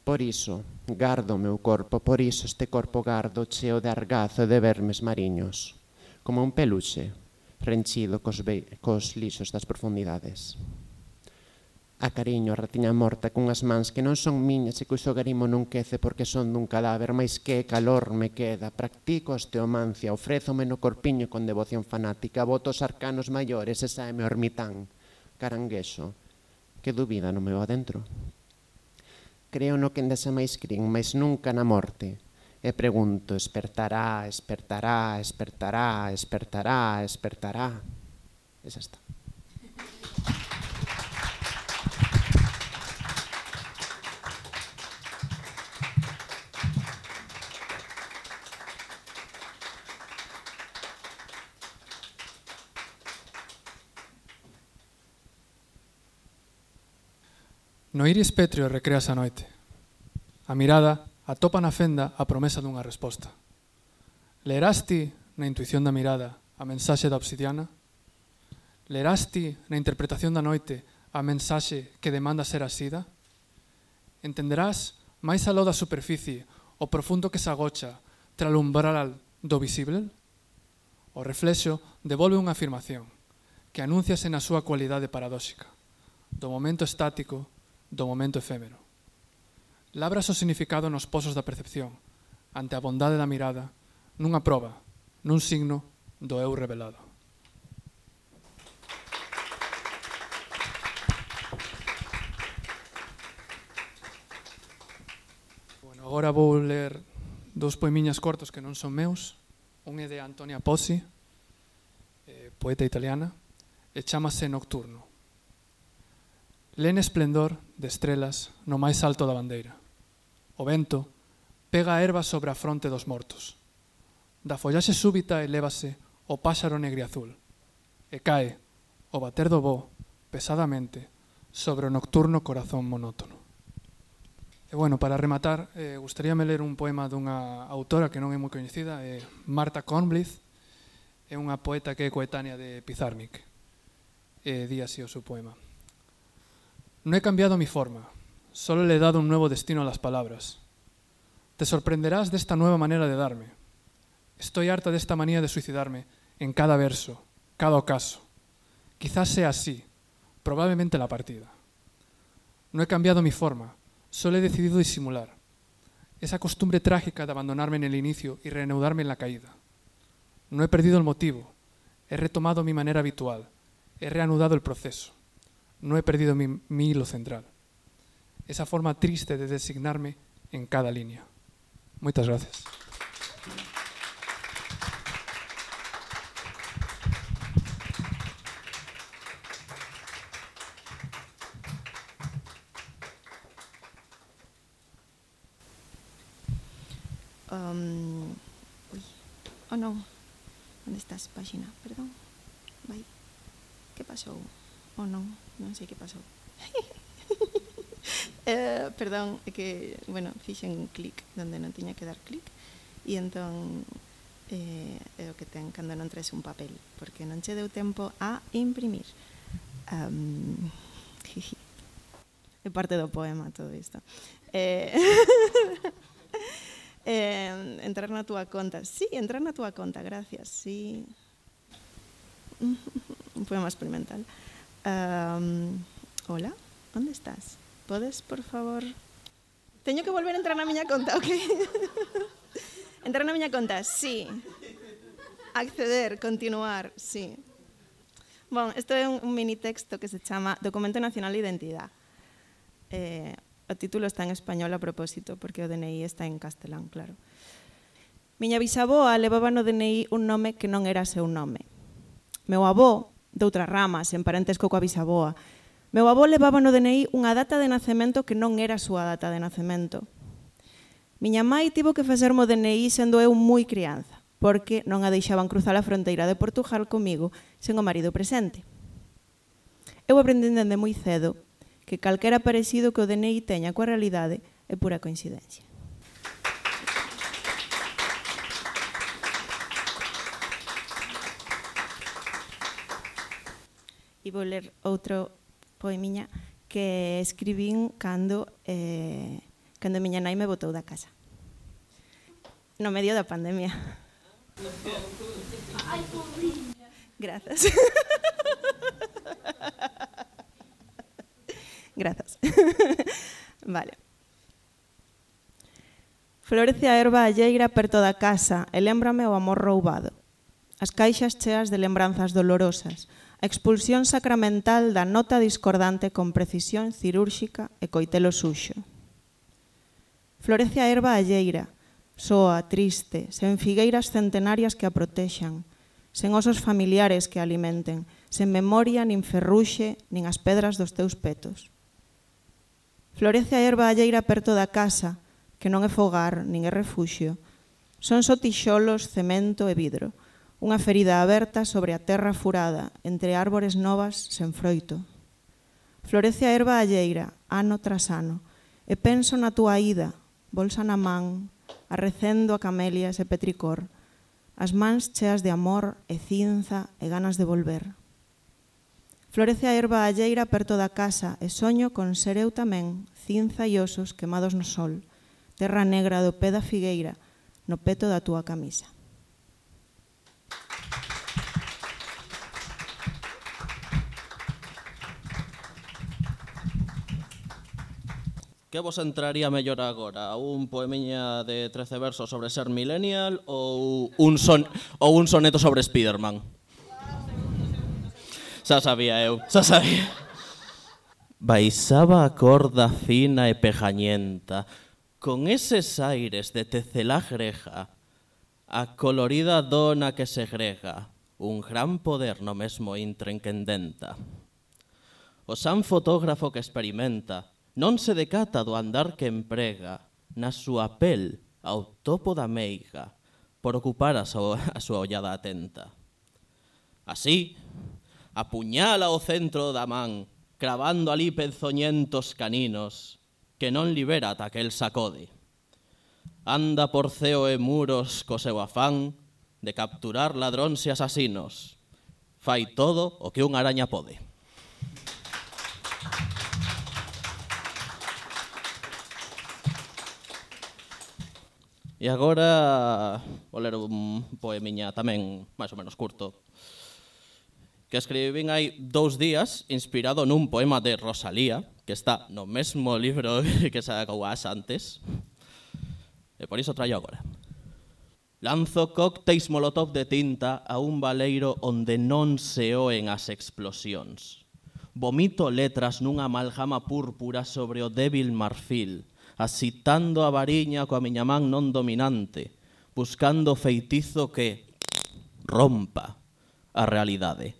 Por iso gardo o meu corpo, por iso este corpo gardo cheo de argazo e de vermes mariños, como un peluche, renchido cos, cos lixos das profundidades a cariño a ratiña morta cunhas mans que non son miñas e cuxo garimo non quece porque son dun cadáver, máis que calor me queda. Practico a osteomancia, ofrézome no corpiño con devoción fanática, voto os arcanos maiores e saeme o ermitán. Caranguexo, que dúbida no meu adentro. Creo no que endese máis crin, mas nunca na morte. E pregunto, espertará, espertará, espertará, espertará, espertará. Esa está. No iris pétreo recreas a noite. A mirada atopa na fenda a promesa dunha resposta. Lerás ti na intuición da mirada a mensaxe da obsidiana? Lerás ti na interpretación da noite a mensaxe que demanda ser asida? Entenderás máis aló da superficie o profundo que se agocha tras umbral do visible? O reflexo devolve unha afirmación que anunciase na súa cualidade paradóxica, do momento estático do momento efémero. Labras o significado nos pozos da percepción, ante a bondade da mirada, nunha proba, nun signo do eu revelado. Bueno, agora vou ler dous poemiñas cortos que non son meus. Un é de Antonia Pozzi, eh, poeta italiana, e chamase Nocturno. Len esplendor de estrelas no máis alto da bandeira. O vento pega a erva sobre a fronte dos mortos. Da follaxe súbita elévase o páxaro negriazul e cae o bater do voo pesadamente sobre o nocturno corazón monótono. E bueno, para rematar, eh, gustaríame ler un poema dunha autora que non é moi coñecida, é eh, Marta Kornblith, é unha poeta que é coetánea de Pizarnik. E eh, di así o seu poema. No he cambiado mi forma, solo le he dado un nuevo destino a las palabras. Te sorprenderás de esta nueva manera de darme. Estoy harta de esta manía de suicidarme en cada verso, cada ocaso. Quizás sea así, probablemente la partida. No he cambiado mi forma, solo he decidido disimular. Esa costumbre trágica de abandonarme en el inicio y reanudarme en la caída. No he perdido el motivo, he retomado mi manera habitual, he reanudado el proceso. No he perdido mi, hilo central. Esa forma triste de designarme en cada línea. Muchas gracias. Um, uy. Oh, non. Onde estás, páxina? Perdón. Vai. Que pasou? ou non, non sei que pasou. eh, perdón, é que, bueno, fixen un clic donde non tiña que dar clic e entón eh, é o que ten cando non traes un papel, porque non che deu tempo a imprimir. Um, é parte do poema todo isto. Eh, eh, entrar na túa conta. Sí, entrar na túa conta, gracias. Sí. Un poema experimental. Eh, Um, hola, onde estás? Podes, por favor... Teño que volver a entrar na miña conta, ok? entrar na miña conta, sí. Acceder, continuar, sí. Bon, isto é un, un mini texto que se chama Documento Nacional de Identidade. Eh, o título está en español a propósito, porque o DNI está en castelán, claro. Miña bisaboa levaba no DNI un nome que non era seu nome. Meu avó doutra outras ramas, en parentesco coa bisaboa. Meu avó levaba no DNI unha data de nacemento que non era a súa data de nacemento. Miña mãe tivo que facermo DNI sendo eu moi crianza, porque non a deixaban cruzar a fronteira de Portugal comigo sen o marido presente. Eu aprendi dende moi cedo que calquera parecido que o DNI teña coa realidade é pura coincidencia. e vou ler outro poemiña que escribín cando, eh, cando miña nai me botou da casa. No medio da pandemia. Ai, pobriña. Grazas. Grazas. vale. Florece a erva alleira perto da casa e lembrame o amor roubado. As caixas cheas de lembranzas dolorosas, a expulsión sacramental da nota discordante con precisión cirúrxica e coitelo suxo. Florece a erva alleira, soa, triste, sen figueiras centenarias que a protexan, sen osos familiares que a alimenten, sen memoria nin ferruxe nin as pedras dos teus petos. Florece a erva alleira perto da casa, que non é fogar nin é refuxio, son só tixolos, cemento e vidro, unha ferida aberta sobre a terra furada, entre árbores novas sen froito. Florece a erva alleira, ano tras ano, e penso na túa ida, bolsa na man, arrecendo a camelias e petricor, as mans cheas de amor e cinza e ganas de volver. Florece a erva alleira perto da casa e soño con ser eu tamén, cinza e osos quemados no sol, terra negra do pé da figueira, no peto da túa camisa. Que vos entraría mellor agora? Un poemiña de 13 versos sobre ser millennial ou un, son, ou un soneto sobre Spiderman? Xa sabía eu, xa sabía. Baixaba a corda fina e pejañenta, con eses aires de tecelá greja, a colorida dona que segrega, un gran poder no mesmo intrenquendenta. O san fotógrafo que experimenta, non se decata do andar que emprega na súa pel ao topo da meiga por ocupar a súa, a súa ollada atenta. Así, apuñala o centro da man, cravando ali penzoñentos caninos, que non libera ata que el sacode. Anda por ceo e muros co seu afán de capturar ladróns e asasinos. Fai todo o que unha araña pode. E agora vou ler un poemiña tamén máis ou menos curto que escribín hai dous días inspirado nun poema de Rosalía que está no mesmo libro que sacou as antes e por iso traio agora. Lanzo cócteis molotov de tinta a un baleiro onde non se oen as explosións. Vomito letras nunha amalgama púrpura sobre o débil marfil, asitando a variña coa miña man non dominante, buscando feitizo que rompa a realidade,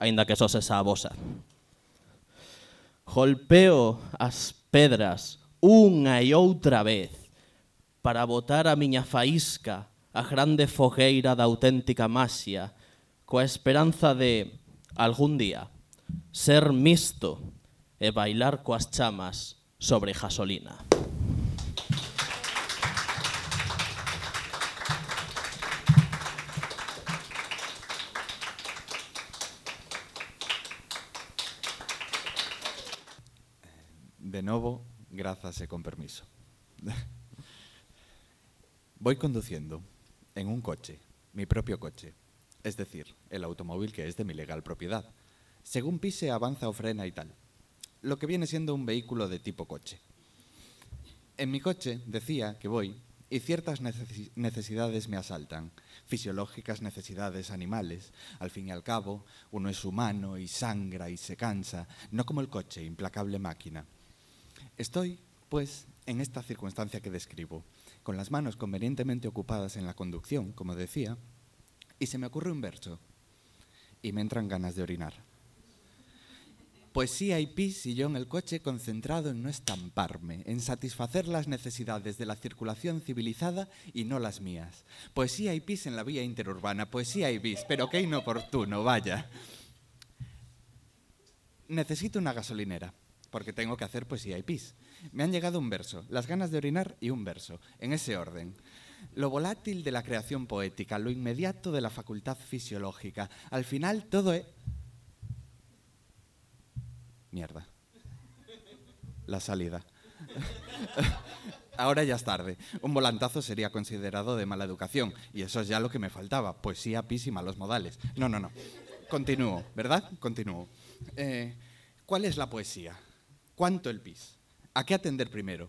aínda que só se sabosa. Golpeo as pedras unha e outra vez para botar a miña faísca a grande fogueira da auténtica masia coa esperanza de, algún día, ser misto e bailar coas chamas sobre gasolina. De novo, grazas e con permiso. Voy conduciendo en un coche, mi propio coche, es decir, el automóvil que es de mi legal propiedad. Según pise, avanza o frena y tal lo que viene siendo un vehículo de tipo coche. En mi coche decía que voy y ciertas necesidades me asaltan, fisiológicas necesidades animales. Al fin y al cabo, uno es humano y sangra y se cansa, no como el coche, implacable máquina. Estoy, pues, en esta circunstancia que describo, con las manos convenientemente ocupadas en la conducción, como decía, y se me ocurre un verso, y me entran ganas de orinar. Poesía y pis y yo en el coche concentrado en no estamparme, en satisfacer las necesidades de la circulación civilizada y no las mías. Poesía y pis en la vía interurbana, poesía y bis, pero qué inoportuno, vaya. Necesito una gasolinera, porque tengo que hacer poesía y pis. Me han llegado un verso, las ganas de orinar y un verso, en ese orden. Lo volátil de la creación poética, lo inmediato de la facultad fisiológica. Al final todo es... Mierda. La salida. Ahora ya es tarde. Un volantazo sería considerado de mala educación. Y eso es ya lo que me faltaba. Poesía, pis y malos modales. No, no, no. Continúo, ¿verdad? Continúo. Eh, ¿Cuál es la poesía? ¿Cuánto el pis? ¿A qué atender primero?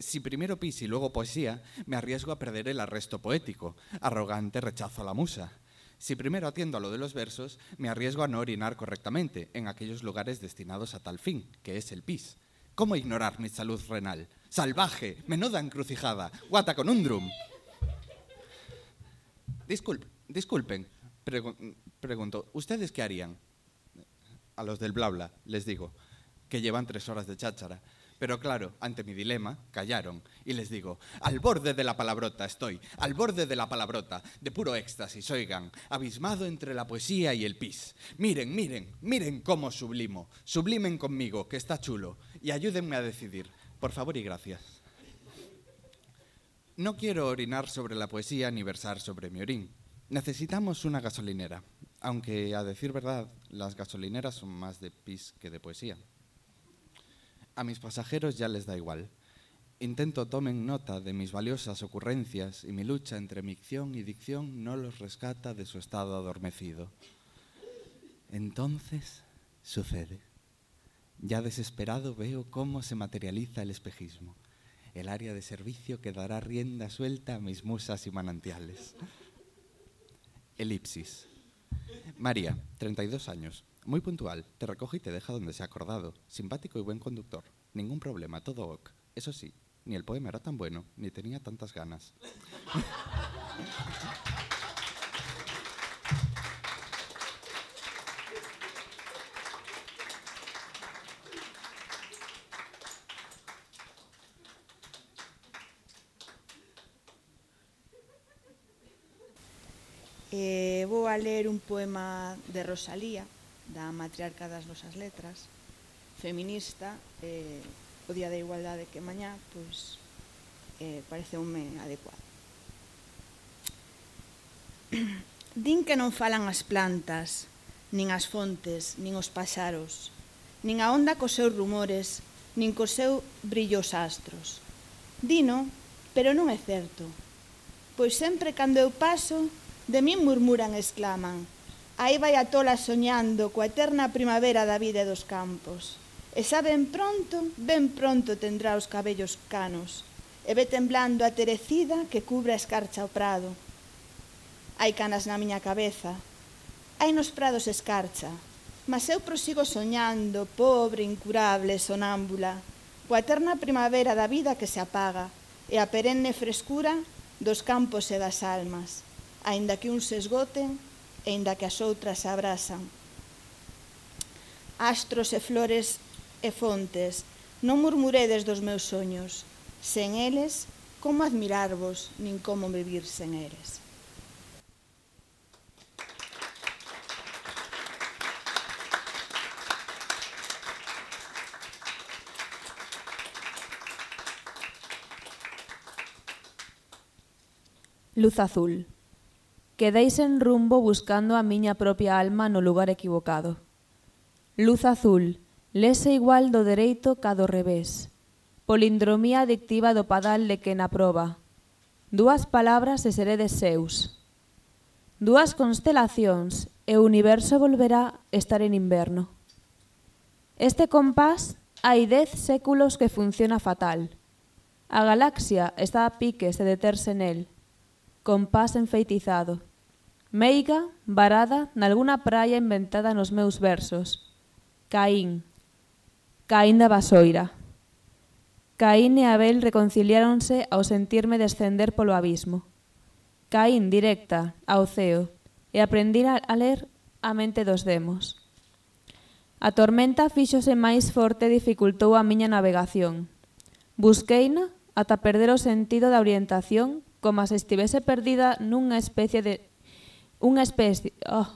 Si primero pis y luego poesía, me arriesgo a perder el arresto poético. Arrogante rechazo a la musa. Si primero atiendo a lo de los versos, me arriesgo a no orinar correctamente en aquellos lugares destinados a tal fin, que es el pis. ¿Cómo ignorar mi salud renal? ¡Salvaje! ¡Menuda encrucijada! ¡Guata con un drum! disculpen, pregunto, ¿ustedes qué harían? A los del bla les digo, que llevan tres horas de cháchara. Pero claro, ante mi dilema, callaron y les digo, al borde de la palabrota estoy, al borde de la palabrota, de puro éxtasis, oigan, abismado entre la poesía y el pis. Miren, miren, miren cómo sublimo, sublimen conmigo, que está chulo, y ayúdenme a decidir, por favor y gracias. No quiero orinar sobre la poesía ni versar sobre mi orín. Necesitamos una gasolinera, aunque a decir verdad, las gasolineras son más de pis que de poesía. A mis pasajeros ya les da igual. Intento tomen nota de mis valiosas ocurrencias y mi lucha entre micción y dicción no los rescata de su estado adormecido. Entonces sucede. Ya desesperado veo cómo se materializa el espejismo. El área de servicio que dará rienda suelta a mis musas y manantiales. Elipsis. María, 32 años. Muy puntual. Te recoge y te deja donde se ha acordado. Simpático y buen conductor. Ningún problema, todo ok. Eso sí, ni el poema era tan bueno, ni tenía tantas ganas. Eh, vou a ler un poema de Rosalía, da matriarca das nosas letras, feminista, eh, o Día da Igualdade que mañá, pois, eh, pareceume adecuado. Din que non falan as plantas, nin as fontes, nin os paxaros, nin a onda cos seus rumores, nin cos seu brillos astros. Dino, pero non é certo, pois sempre cando eu paso, de min murmuran e exclaman, Aí vai a tola soñando coa eterna primavera da vida e dos campos. E xa ben pronto, ben pronto tendrá os cabellos canos. E ve temblando a terecida que cubra a escarcha o prado. Hai canas na miña cabeza. Hai nos prados escarcha. Mas eu prosigo soñando, pobre, incurable, sonámbula, coa eterna primavera da vida que se apaga e a perenne frescura dos campos e das almas, aínda que uns se esgoten aínda que as outras se abrasan. Astros e flores e fontes, non murmuredes dos meus soños. Sen eles, como admirarvos, nin como vivir sen eles. Luz azul. Quedei sen rumbo buscando a miña propia alma no lugar equivocado. Luz azul, lese igual do dereito ca do revés. Polindromía adictiva do padal de que na proba. Dúas palabras e seredes seus. Dúas constelacións e o universo volverá estar en inverno. Este compás hai dez séculos que funciona fatal. A galaxia está a piques de deterse nel. Compás enfeitizado. Meiga, varada, nalguna praia inventada nos meus versos. Caín. Caín da vasoira. Caín e Abel reconciliáronse ao sentirme descender polo abismo. Caín directa ao ceo e aprendí a ler a mente dos demos. A tormenta fíxose máis forte e dificultou a miña navegación. Busqueina ata perder o sentido da orientación como se estivese perdida nunha especie de unha especie... Oh,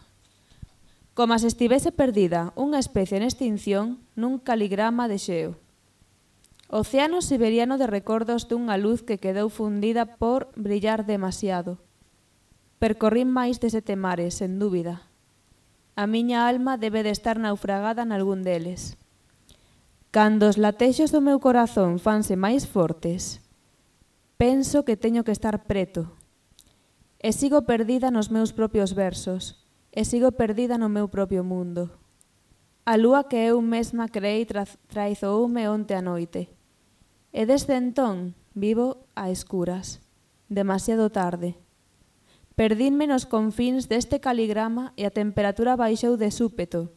como se estivese perdida unha especie en extinción nun caligrama de xeo. Océano siberiano de recordos dunha luz que quedou fundida por brillar demasiado. Percorrín máis de sete mares, sen dúbida. A miña alma debe de estar naufragada nalgún deles. Cando os latexos do meu corazón fanse máis fortes, penso que teño que estar preto, E sigo perdida nos meus propios versos, e sigo perdida no meu propio mundo. A lúa que eu mesma creei tra traizoume onte a noite. E desde entón vivo a escuras, demasiado tarde. Perdínme nos confins deste caligrama e a temperatura baixou de súpeto.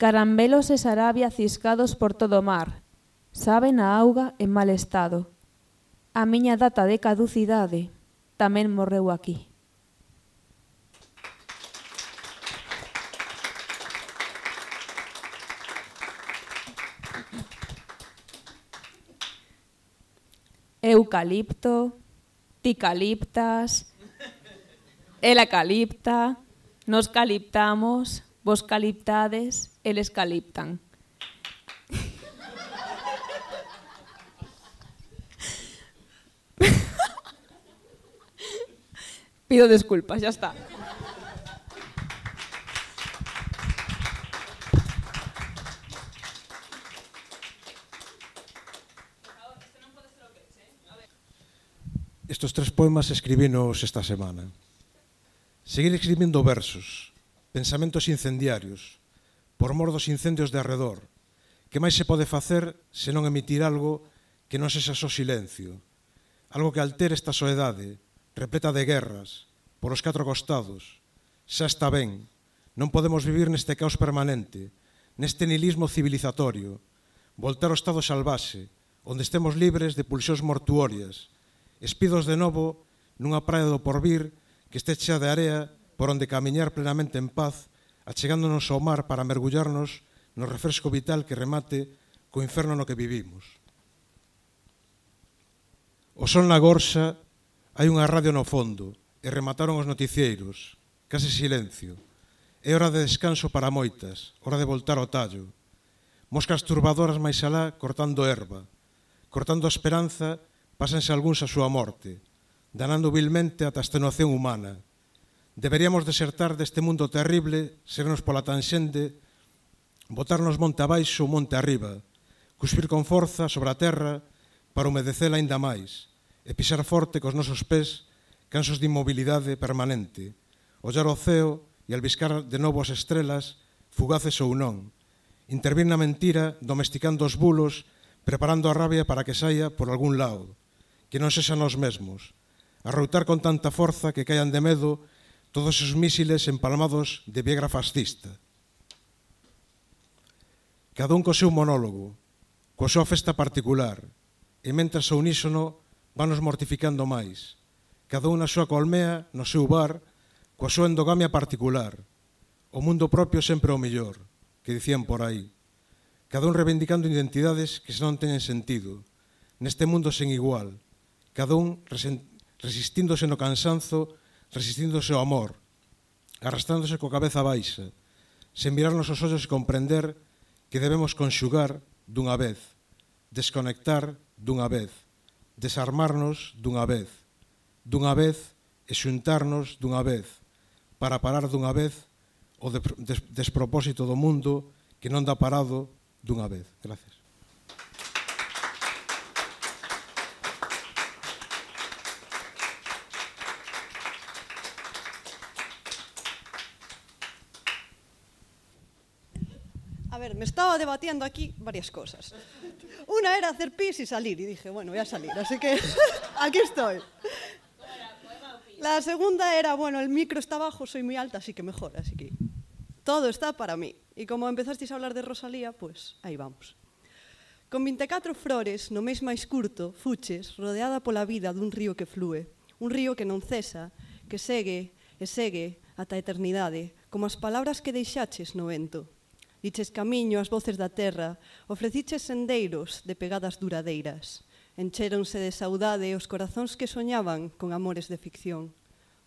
Carambelos e sarabia ciscados por todo o mar, saben a auga en mal estado. A miña data de caducidade tamén morreu aquí. Eucalipto, ticaliptas, elacalipta, nos caliptamos, vos caliptades, eles caliptan. Pido desculpas, ya está. Estos tres poemas escribínos esta semana. Seguir escribindo versos, pensamentos incendiarios, por mor dos incendios de arredor. Que máis se pode facer se non emitir algo que non sexa só silencio, algo que altere esta soedade, repleta de guerras, polos catro costados. Xa está ben, non podemos vivir neste caos permanente, neste nilismo civilizatorio, voltar ao estado salvaxe, onde estemos libres de pulsións mortuorias, espidos de novo nunha praia do porvir que este chea de area por onde camiñar plenamente en paz, achegándonos ao mar para mergullarnos no refresco vital que remate co inferno no que vivimos. O sol na gorxa Hai unha radio no fondo e remataron os noticieiros. case silencio. É hora de descanso para moitas, hora de voltar ao tallo. Moscas turbadoras máis alá cortando erva. Cortando a esperanza, pásanse algúns a súa morte, danando vilmente ata a extenuación humana. Deberíamos desertar deste mundo terrible, sernos pola tanxende, botarnos monte abaixo ou monte arriba, cuspir con forza sobre a terra para humedecela aínda máis, e pisar forte cos nosos pés cansos de inmobilidade permanente, ollar o ceo e albiscar de novo as estrelas, fugaces ou non, intervir na mentira, domesticando os bulos, preparando a rabia para que saia por algún lado, que non sexa nós mesmos, arroutar con tanta forza que caian de medo todos os mísiles empalmados de viegra fascista. Cada un co seu monólogo, coa súa festa particular, e mentras o unísono vanos mortificando máis. Cada un na súa colmea, no seu bar, coa súa endogamia particular. O mundo propio sempre o mellor, que dicían por aí. Cada un reivindicando identidades que non teñen sentido. Neste mundo sen igual. Cada un resistíndose no cansanzo, resistíndose ao amor, arrastrándose co cabeza baixa, sen mirarnos os ollos e comprender que debemos conxugar dunha vez, desconectar dunha vez, desarmarnos dunha vez, dunha vez e xuntarnos dunha vez, para parar dunha vez o despropósito do mundo que non dá parado dunha vez. Gracias. me estaba debatiendo aquí varias cosas. Una era hacer pis y salir, y dije, bueno, voy a salir, así que aquí estoy. La segunda era, bueno, el micro está abajo, soy muy alta, así que mejor, así que todo está para mí. Y como empezasteis a hablar de Rosalía, pues ahí vamos. Con 24 flores, no mes máis curto, fuches, rodeada pola vida dun río que flúe, un río que non cesa, que segue e segue ata a eternidade, como as palabras que deixaches no vento. Diches camiño as voces da terra, ofreciches sendeiros de pegadas duradeiras. Enchéronse de saudade os corazóns que soñaban con amores de ficción.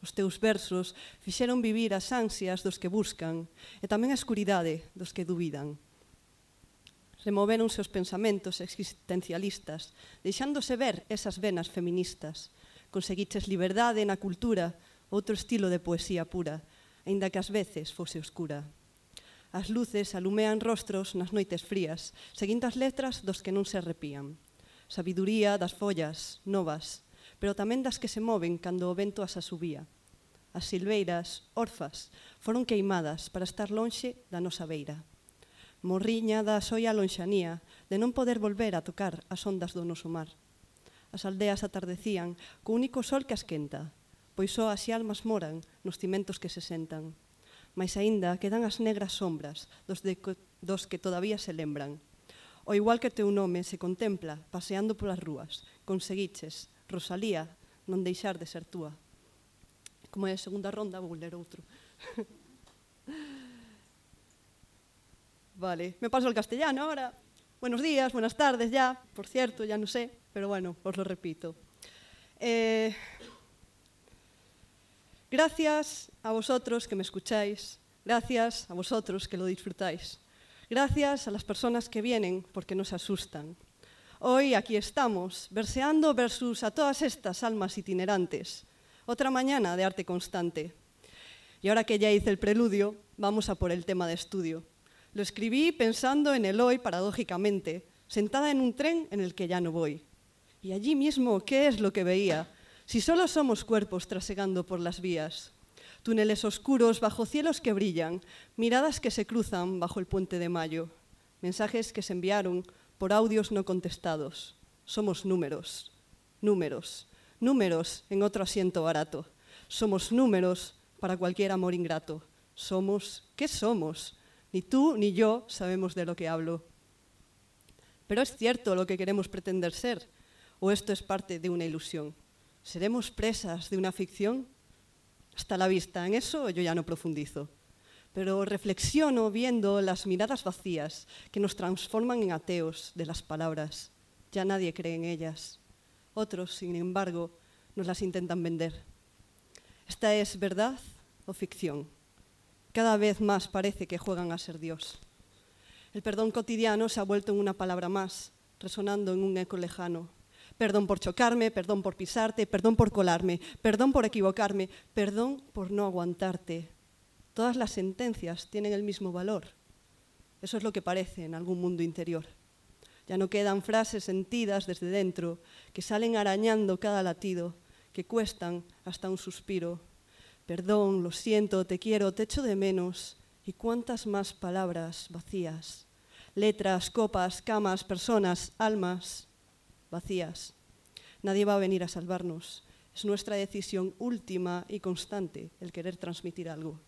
Os teus versos fixeron vivir as ansias dos que buscan e tamén a escuridade dos que duvidan. Removeronse os pensamentos existencialistas, deixándose ver esas venas feministas. Conseguiches liberdade na cultura, outro estilo de poesía pura, aínda que ás veces fose oscura. As luces alumean rostros nas noites frías, seguindo as letras dos que non se arrepían. Sabiduría das follas, novas, pero tamén das que se moven cando o vento as asubía. As silveiras, orfas, foron queimadas para estar lonxe da nosa beira. Morriña da soia lonxanía, de non poder volver a tocar as ondas do noso mar. As aldeas atardecían co único sol que as quenta, pois só as almas moran nos cimentos que se sentan mas aínda quedan as negras sombras dos, de, dos que todavía se lembran. O igual que teu nome se contempla paseando polas rúas, conseguiches, Rosalía, non deixar de ser túa. Como é a segunda ronda, vou ler outro. vale, me paso al castellano ahora. Buenos días, buenas tardes ya, por cierto, ya no sé, pero bueno, os lo repito. Eh, Gracias a vosotros que me escucháis, gracias a vosotros que lo disfrutáis, gracias a las personas que vienen porque nos asustan. Hoy aquí estamos, verseando versus a todas estas almas itinerantes. Otra mañana de arte constante. Y ahora que ya hice el preludio, vamos a por el tema de estudio. Lo escribí pensando en el hoy paradójicamente, sentada en un tren en el que ya no voy. Y allí mismo, ¿qué es lo que veía? Si solo somos cuerpos trasegando por las vías, túneles oscuros bajo cielos que brillan, miradas que se cruzan bajo el puente de mayo, mensajes que se enviaron por audios no contestados. Somos números, números, números en otro asiento barato. Somos números para cualquier amor ingrato. Somos, ¿qué somos? Ni tú ni yo sabemos de lo que hablo. Pero es cierto lo que queremos pretender ser, o esto es parte de una ilusión. ¿Seremos presas de una ficción? Hasta la vista, en eso yo ya no profundizo. Pero reflexiono viendo las miradas vacías que nos transforman en ateos de las palabras. Ya nadie cree en ellas. Otros, sin embargo, nos las intentan vender. ¿Esta es verdad o ficción? Cada vez más parece que juegan a ser Dios. El perdón cotidiano se ha vuelto en una palabra más, resonando en un eco lejano. Perdón por chocarme, perdón por pisarte, perdón por colarme, perdón por equivocarme, perdón por no aguantarte. Todas las sentencias tienen el mismo valor. Eso es lo que parece en algún mundo interior. Ya no quedan frases sentidas desde dentro, que salen arañando cada latido, que cuestan hasta un suspiro. Perdón, lo siento, te quiero, te echo de menos. ¿Y cuántas más palabras vacías? letras, copas, camas, personas, almas vacías. Nadie va a venir a salvarnos. Es nuestra decisión última y constante el querer transmitir algo.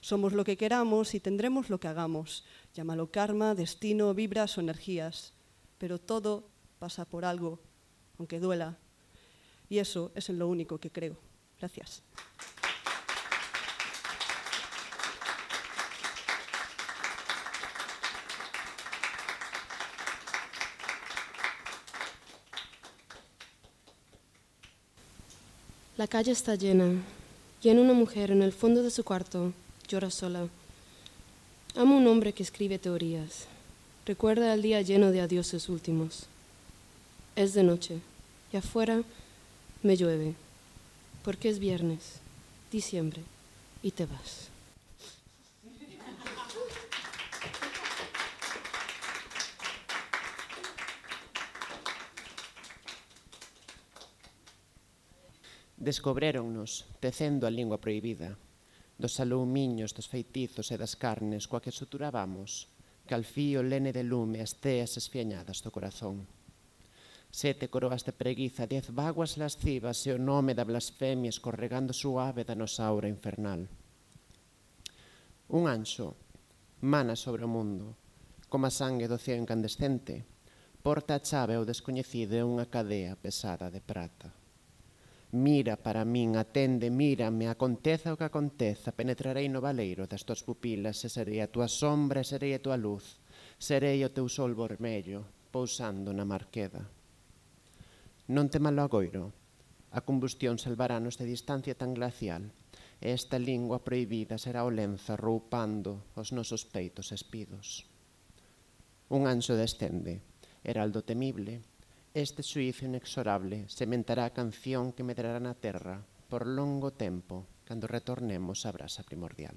Somos lo que queramos y tendremos lo que hagamos. Llámalo karma, destino, vibras o energías. Pero todo pasa por algo, aunque duela. Y eso es en lo único que creo. Gracias. La calle está llena. Llena una mujer en el fondo de su cuarto. Llora sola. Amo un hombre que escribe teorías. Recuerda el día lleno de adioses últimos. Es de noche y afuera me llueve. Porque es viernes, diciembre, y te vas. Descobréronnos, tecendo a lingua proibida, dos saloumiños, dos feitizos e das carnes coa que suturábamos, calfío lene de lume as teas esfiañadas do corazón. Sete coroas de preguiza, diez vaguas lascivas e o nome da blasfemia escorregando suave da nosa aura infernal. Un anxo, mana sobre o mundo, como a sangue do ceo incandescente, porta a chave ao descoñecido e unha cadea pesada de prata. Mira para min, atende, mírame, aconteza o que aconteza, penetrarei no valeiro das tuas pupilas, e serei a tua sombra, e serei a tua luz, serei o teu sol vermello, pousando na marqueda. Non te malo agoiro, a combustión salvarános de distancia tan glacial, e esta lingua proibida será o lenzo roupando os nosos peitos espidos. Un anxo descende, heraldo temible, Este suizo inexorable sementará a canción que medrará na terra por longo tempo cando retornemos á brasa primordial.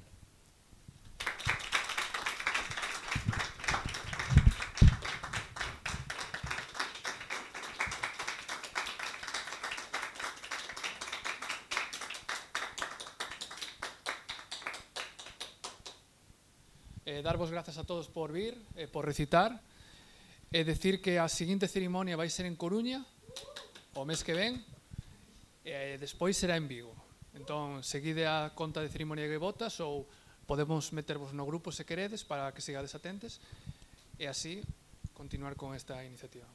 Eh, darvos gracias a todos por vir, eh, por recitar. É decir que a seguinte cerimonia vai ser en Coruña, o mes que ven, e eh, despois será en Vigo. Entón, seguide a conta de cerimonia que votas ou podemos metervos no grupo se queredes para que sigades atentes e así continuar con esta iniciativa.